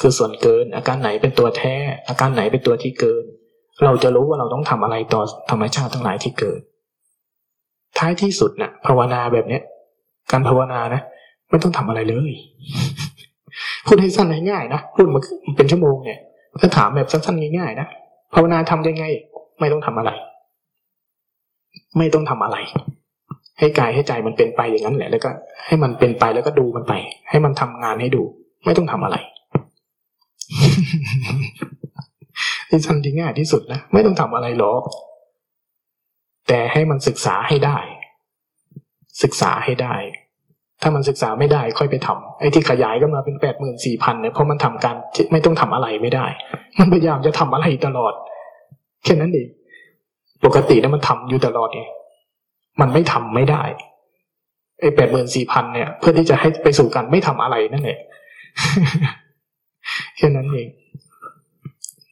คือส่วนเกิน อาการไหนเป็นตัวแท้ อาการไหนเป็นตัวที่เกิน เราจะรู้ว่าเราต้องทำอะไรต่อธรรมชาติทั้งหลายที่เกิด ท้ายที่สุดนะ่ะ ภาวนาแบบเนี้ย การภาวนานะไม่ต้องทำอะไรเลย พูดให้สั้นง่ายๆนะพูดมาเป็นชั่วโมงเนี่ยถ้าถามแบบสั้นๆง่ายๆนะภาวนาทำยังไง ไม่ต้องทำอะไร ไม่ต้องทำอะไร ให้กายให้ใจมันเป็นไปอย่างนั้นแหละ แล้วก็ ให้มันเป็นไปแล้วก็ดูมันไป ให้มันทำงานให้ดู ไม่ต้องทำอะไรที่สั้นที่ง่ายที่สุดนะไม่ต้องทำอะไรหรอกแต่ให้มันศึกษาให้ได้ ศึกษาให้ได้ ถ้ามันศึกษาไม่ได้ค่อยไปทำไอ้ที่ขยายก็มาเป็นแปดหมื่นสี่พันเนี่ยเพราะมันทำการไม่ต้องทำอะไรไม่ได้ มันพยายามจะทำอะไรตลอดแค่นั้นเองปกติแล้วมันทำอยู่ตลอดไง มันไม่ทำไม่ได้ไอ้แปดหมื่นสี่พันเนี่ย เพื่อที่จะให้ไปสู่การไม่ทำอะไรนั่นแหละแค่นั้นเอง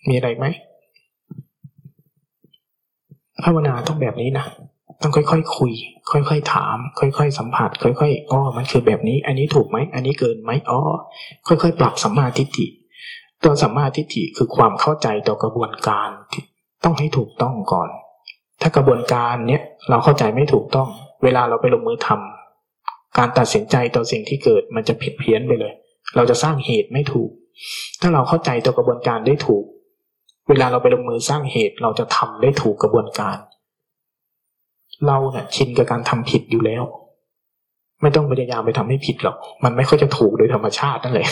มีอะไรไหมภาวนาต้องแบบนี้นะต้องค่อยๆคุย ค่อยๆถาม ค่อยๆสัมผัส ค่อยๆอ๋อมันคือแบบนี้ อันนี้ถูกไหมอันนี้เกินไหมอ๋อค่อยๆปรับสัมมาทิฏฐิตัวสัมมาทิฏฐิคือความเข้าใจต่อกระบวนการต้องให้ถูกต้องก่อน ถ้ากระบวนการเนี้ยเราเข้าใจไม่ถูกต้อง เวลาเราไปลงมือทำการตัดสินใจต่อสิ่งที่เกิดมันจะผิดเพี้ยนไปเลย เราจะสร้างเหตุไม่ถูก ถ้าเราเข้าใจต่อกระบวนการได้ถูก เวลาเราไปลงมือสร้างเหตุเราจะทำได้ถูกกระบวนการ เราเนี่ยชินกับการทำผิดอยู่แล้ว ไม่ต้องพยายามไปทำให้ผิดหรอก มันไม่ค่อยจะถูกโดยธรรมชาตินั่นแหละ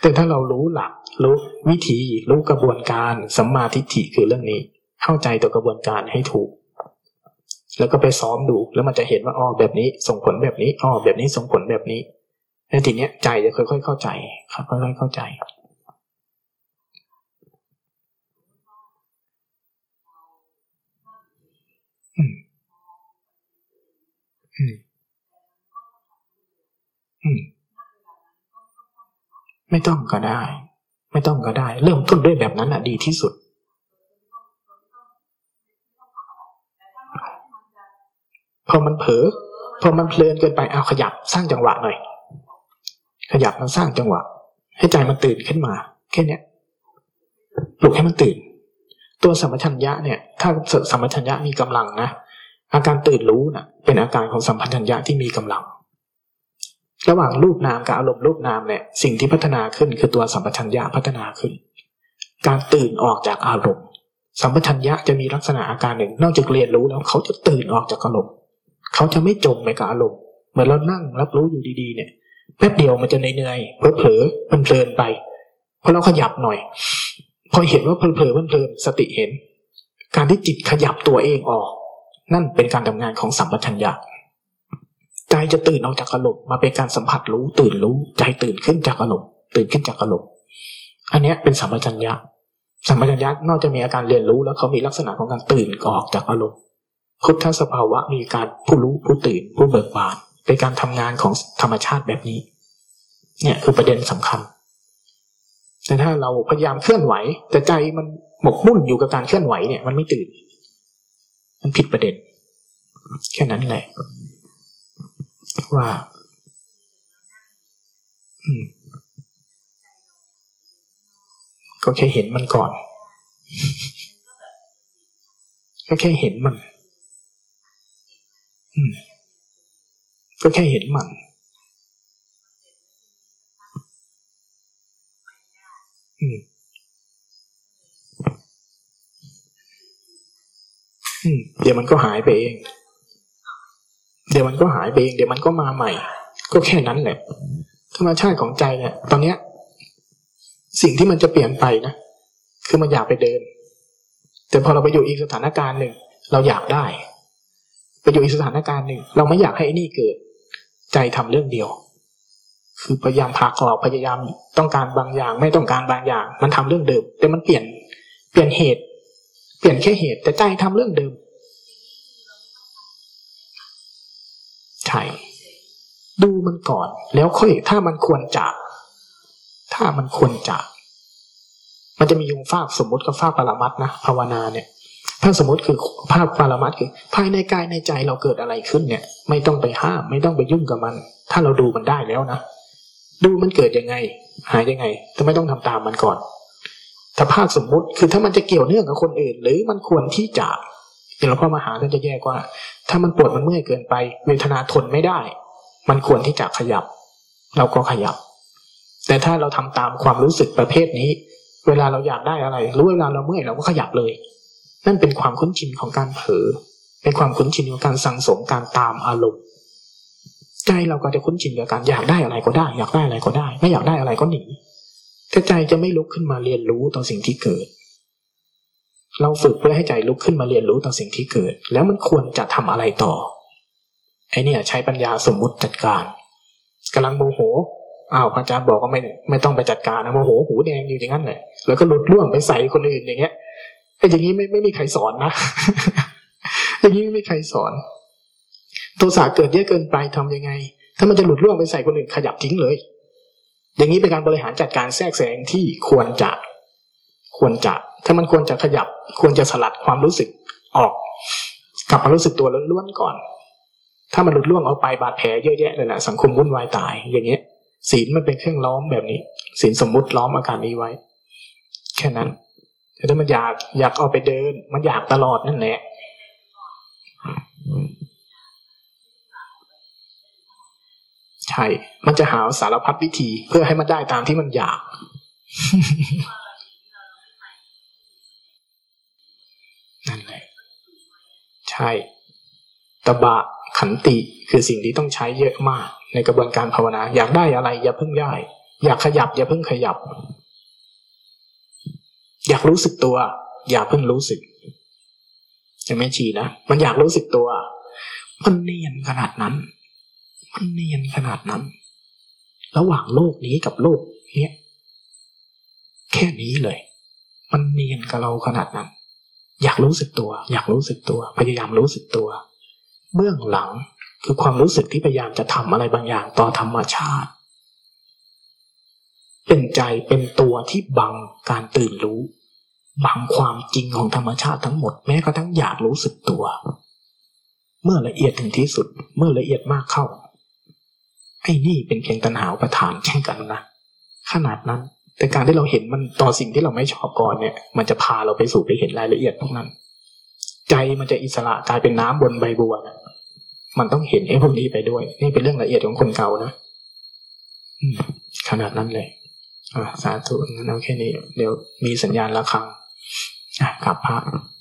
แต่ถ้าเรารู้หลักรู้วิธีรู้กระบวนการสัมมาทิฏฐิคือเรื่องนี้ เข้าใจต่อกระบวนการให้ถูก แล้วก็ไปซ้อมดู แล้วมันจะเห็นว่าอ๋อแบบนี้ ส่งผลแบบนี้อ๋อแบบนี้ส่งผลแบบนี้แล้วทีเนี้ยใจจะค่อยๆเข้าใจครับค่อยๆเข้าใจอืมอืมอืมไม่ต้องก็ได้ ไม่ต้องก็ได้ เริ่มต้นด้วยแบบนั้นอะดีที่สุด พอมันเผลอพอมันเพลินเกินไปเอาขยับสร้างจังหวะหน่อย ขยับมันสร้างจังหวะ ให้ใจมันตื่นขึ้นมา แค่เนี้ยปลุกให้มันตื่น ตัวสัมปชัญญะเนี่ย ถ้าสัมปชัญญะมีกำลังนะอาการตื่นรู้นะ่ะ เป็นอาการของสัมปชัญญะที่มีกำลัง ระหว่างรูปนามกับอารมณ์รูปนามเนี่ย สิ่งที่พัฒนาขึ้นคือตัวสัมปชัญญะพัฒนาขึ้น การตื่นออกจากอารมณ์ สัมปชัญญะจะมีลักษณะอาการหนึ่ง นอกจากเรียนรู้แล้วเขาจะตื่นออกจากอารมณ์ เขาจะไม่จมไปกับอารมณ์เหมือนเรานั่งรับรู้อยู่ดีๆเนี่ยแป๊บเดียวมันจะเหนื่อยๆเผลอๆมันเพลินไปพอเราขยับหน่อย พอเห็นว่าเพลินเพลินสติเห็น การที่จิตขยับตัวเองออก นั่นเป็นการทำงานของสัมปชัญญะใจจะตื่นออกจากอารมณ์มาเป็นการสัมผัสรู้ตื่นรู้ใจตื่นขึ้นจากอารมณ์ตื่นขึ้นจากอารมณ์อันนี้เป็นสัมปชัญญะสัมปชัญญะนอกจากมีอาการเรียนรู้แล้วเขามีลักษณะของการตื่นออกจากอารมณ์ พุทธสภาวะมีการผู้รู้ผู้ตื่นผู้เบิกบานเป็นการทำงานของธรรมชาติแบบนี้ เนี่ยคือประเด็นสำคัญ แต่ถ้าเราพยายามเคลื่อนไหว แต่ใจมันหมกมุ่นอยู่กับการเคลื่อนไหวเนี่ย มันไม่ตื่น มันผิดประเด็น แค่นั้นแหละ ว่า ก็แค่เห็นมันก่อน ก็แค่เห็นมัน ก็แค่เห็นมัน อืม เดี๋ยวมันก็หายไปเอง เดี๋ยวมันก็หายไปเอง เดี๋ยวมันก็มาใหม่ ก็แค่นั้นแหละ ธรรมชาติของใจเนี่ย ตอนเนี้ย สิ่งที่มันจะเปลี่ยนไปนะ คือมันอยากไปเดิน แต่พอเราไปอยู่อีกสถานการณ์หนึ่ง เราอยากได้ อยู่อีกสถานการณ์หนึ่งเราไม่อยากให้ไอ้นี่เกิด ใจทำเรื่องเดียว คือพยายามพากออกพยายามต้องการบางอย่าง ไม่ต้องการบางอย่าง มันทำเรื่องเดิม แต่มันเปลี่ยนเปลี่ยนเหตุ เปลี่ยนแค่เหตุ แต่ใจทำเรื่องเดิมใช่ดูมันก่อน แล้วค่อยถ้ามันควรจะถ้ามันควรจะมันจะมีองค์ภาคสมมติกับภาคปรมัตนะภาวนาเนี่ย ภาสมมติคือภาคปรมัตคือ ภายในกายในใจเราเกิดอะไรขึ้นเนี่ย ไม่ต้องไปห้าม ไม่ต้องไปยุ่งกับมัน ถ้าเราดูมันได้แล้วนะดูมันเกิดยังไง หายยังไงแต่ไม่ต้องทำตามมันก่อน ถ้าภาคสมมุติคือถ้ามันจะเกี่ยวเนื่องกับคนอื่น หรือมันควรที่จะเดี๋ยวหลวงพ่อมาหาท่านจะแยกว่า ถ้ามันปวดมันเมื่อยเกินไป เวทนาทนไม่ได้ มันควรที่จะขยับ เราก็ขยับ แต่ถ้าเราทำตามความรู้สึกประเภทนี้ เวลาเราอยากได้อะไรรือเวลาเราเมื่อยเราก็ขยับเลย นั่นเป็นความคุ้นชินของการเผลอเป็นความคุ้นชินของการสั่งสมการตามอารมณ์ใจเราก็จะคุ้นชินกับการอยากได้อะไรก็ได้ อยากได้อะไรก็ได้ ไม่อยากได้อะไรก็หนีแต่ใจจะไม่ลุกขึ้นมาเรียนรู้ต่อสิ่งที่เกิด เราฝึกเพื่อให้ใจลุกขึ้นมาเรียนรู้ต่อสิ่งที่เกิด แล้วมันควรจะทำอะไรต่อไอเนี่ยใช้ปัญญาสมมุติจัดการกำลังโมโหอ้าวพระอาจารย์บอกก็ไม่ไม่ต้องไปจัดการนะโมโหหูแดงอยู่อย่างนั้นแหละแล้วก็หลุดล่วงไปใส่คนอื่นอย่างเงี้ย ไอ้อย่างนี้ไม่ไม่มีใครสอนนะอย่างนี้ไม่มีใครสอน โทสะเกิดเยอะเกินไปทำยังไง ถ้ามันจะหลุดล่วงไปใส่คนอื่นขยับทิ้งเลย อย่างนี้เป็นการบริหารจัดการแทรกแซงที่ควรจะควรจะ ถ้ามันควรจะขยับ ควรจะสลัดความรู้สึกออก กลับมารู้สึกตัวล้วนๆก่อน ถ้ามันหลุดล่วงออกไปบาดแผลเยอะแยะเลยแหละสังคมวุ่นวายตาย อย่างเงี้ยศีลมันเป็นเครื่องล้อมแบบนี้ศีลสมมุติล้อมอาการนี้ไว้ แค่นั้น แต่ถ้ามันอยากอยากเอาไปเดิน มันอยากตลอดนั่นแหละใช่ มันจะหาสารพัดวิธีเพื่อให้มันได้ตามที่มันอยาก นั่นแหละ ใช่ ตบะขันติคือสิ่งที่ต้องใช้เยอะมาก ในกระบวนการภาวนา อยากได้อะไร อย่าเพิ่งได้ อยากขยับ อย่าเพิ่งขยับ อยากรู้สึกตัว อย่าเพิ่งรู้สึกยังไม่ชีนะมันอยากรู้สึกตัว มันเนียนขนาดนั้น มันเนียนขนาดนั้น ระหว่างโลกนี้กับโลกเนี้ยแค่นี้เลย มันเนียนกับเราขนาดนั้น อยากรู้สึกตัว อยากรู้สึกตัว พยายามรู้สึกตัว เบื้องหลังคือความรู้สึกที่พยายามจะทำอะไรบางอย่างต่อธรรมชาติ เป็นใจเป็นตัวที่บังการตื่นรู้บังความจริงของธรรมชาติทั้งหมดแม้กระทั่งอยากรู้สึกตัว เมื่อละเอียดถึงที่สุด เมื่อละเอียดมากเข้าไอ้นี่เป็นเพียงตัณหาประธานเช่นกันนะขนาดนั้น แต่การที่เราเห็นมันต่อสิ่งที่เราไม่ชอบก่อนเนี่ย มันจะพาเราไปสู่ไปเห็นรายละเอียดพวกนั้น ใจมันจะอิสระกลายเป็นน้ำบนใบบัวนะมันต้องเห็นไอ้พวกนี้ไปด้วย นี่เป็นเรื่องละเอียดของคนเก่านะขนาดนั้นเลย สาธุงั้นเอาแค่นี้ เดี๋ยวมีสัญญาณระฆังอะกลับพระ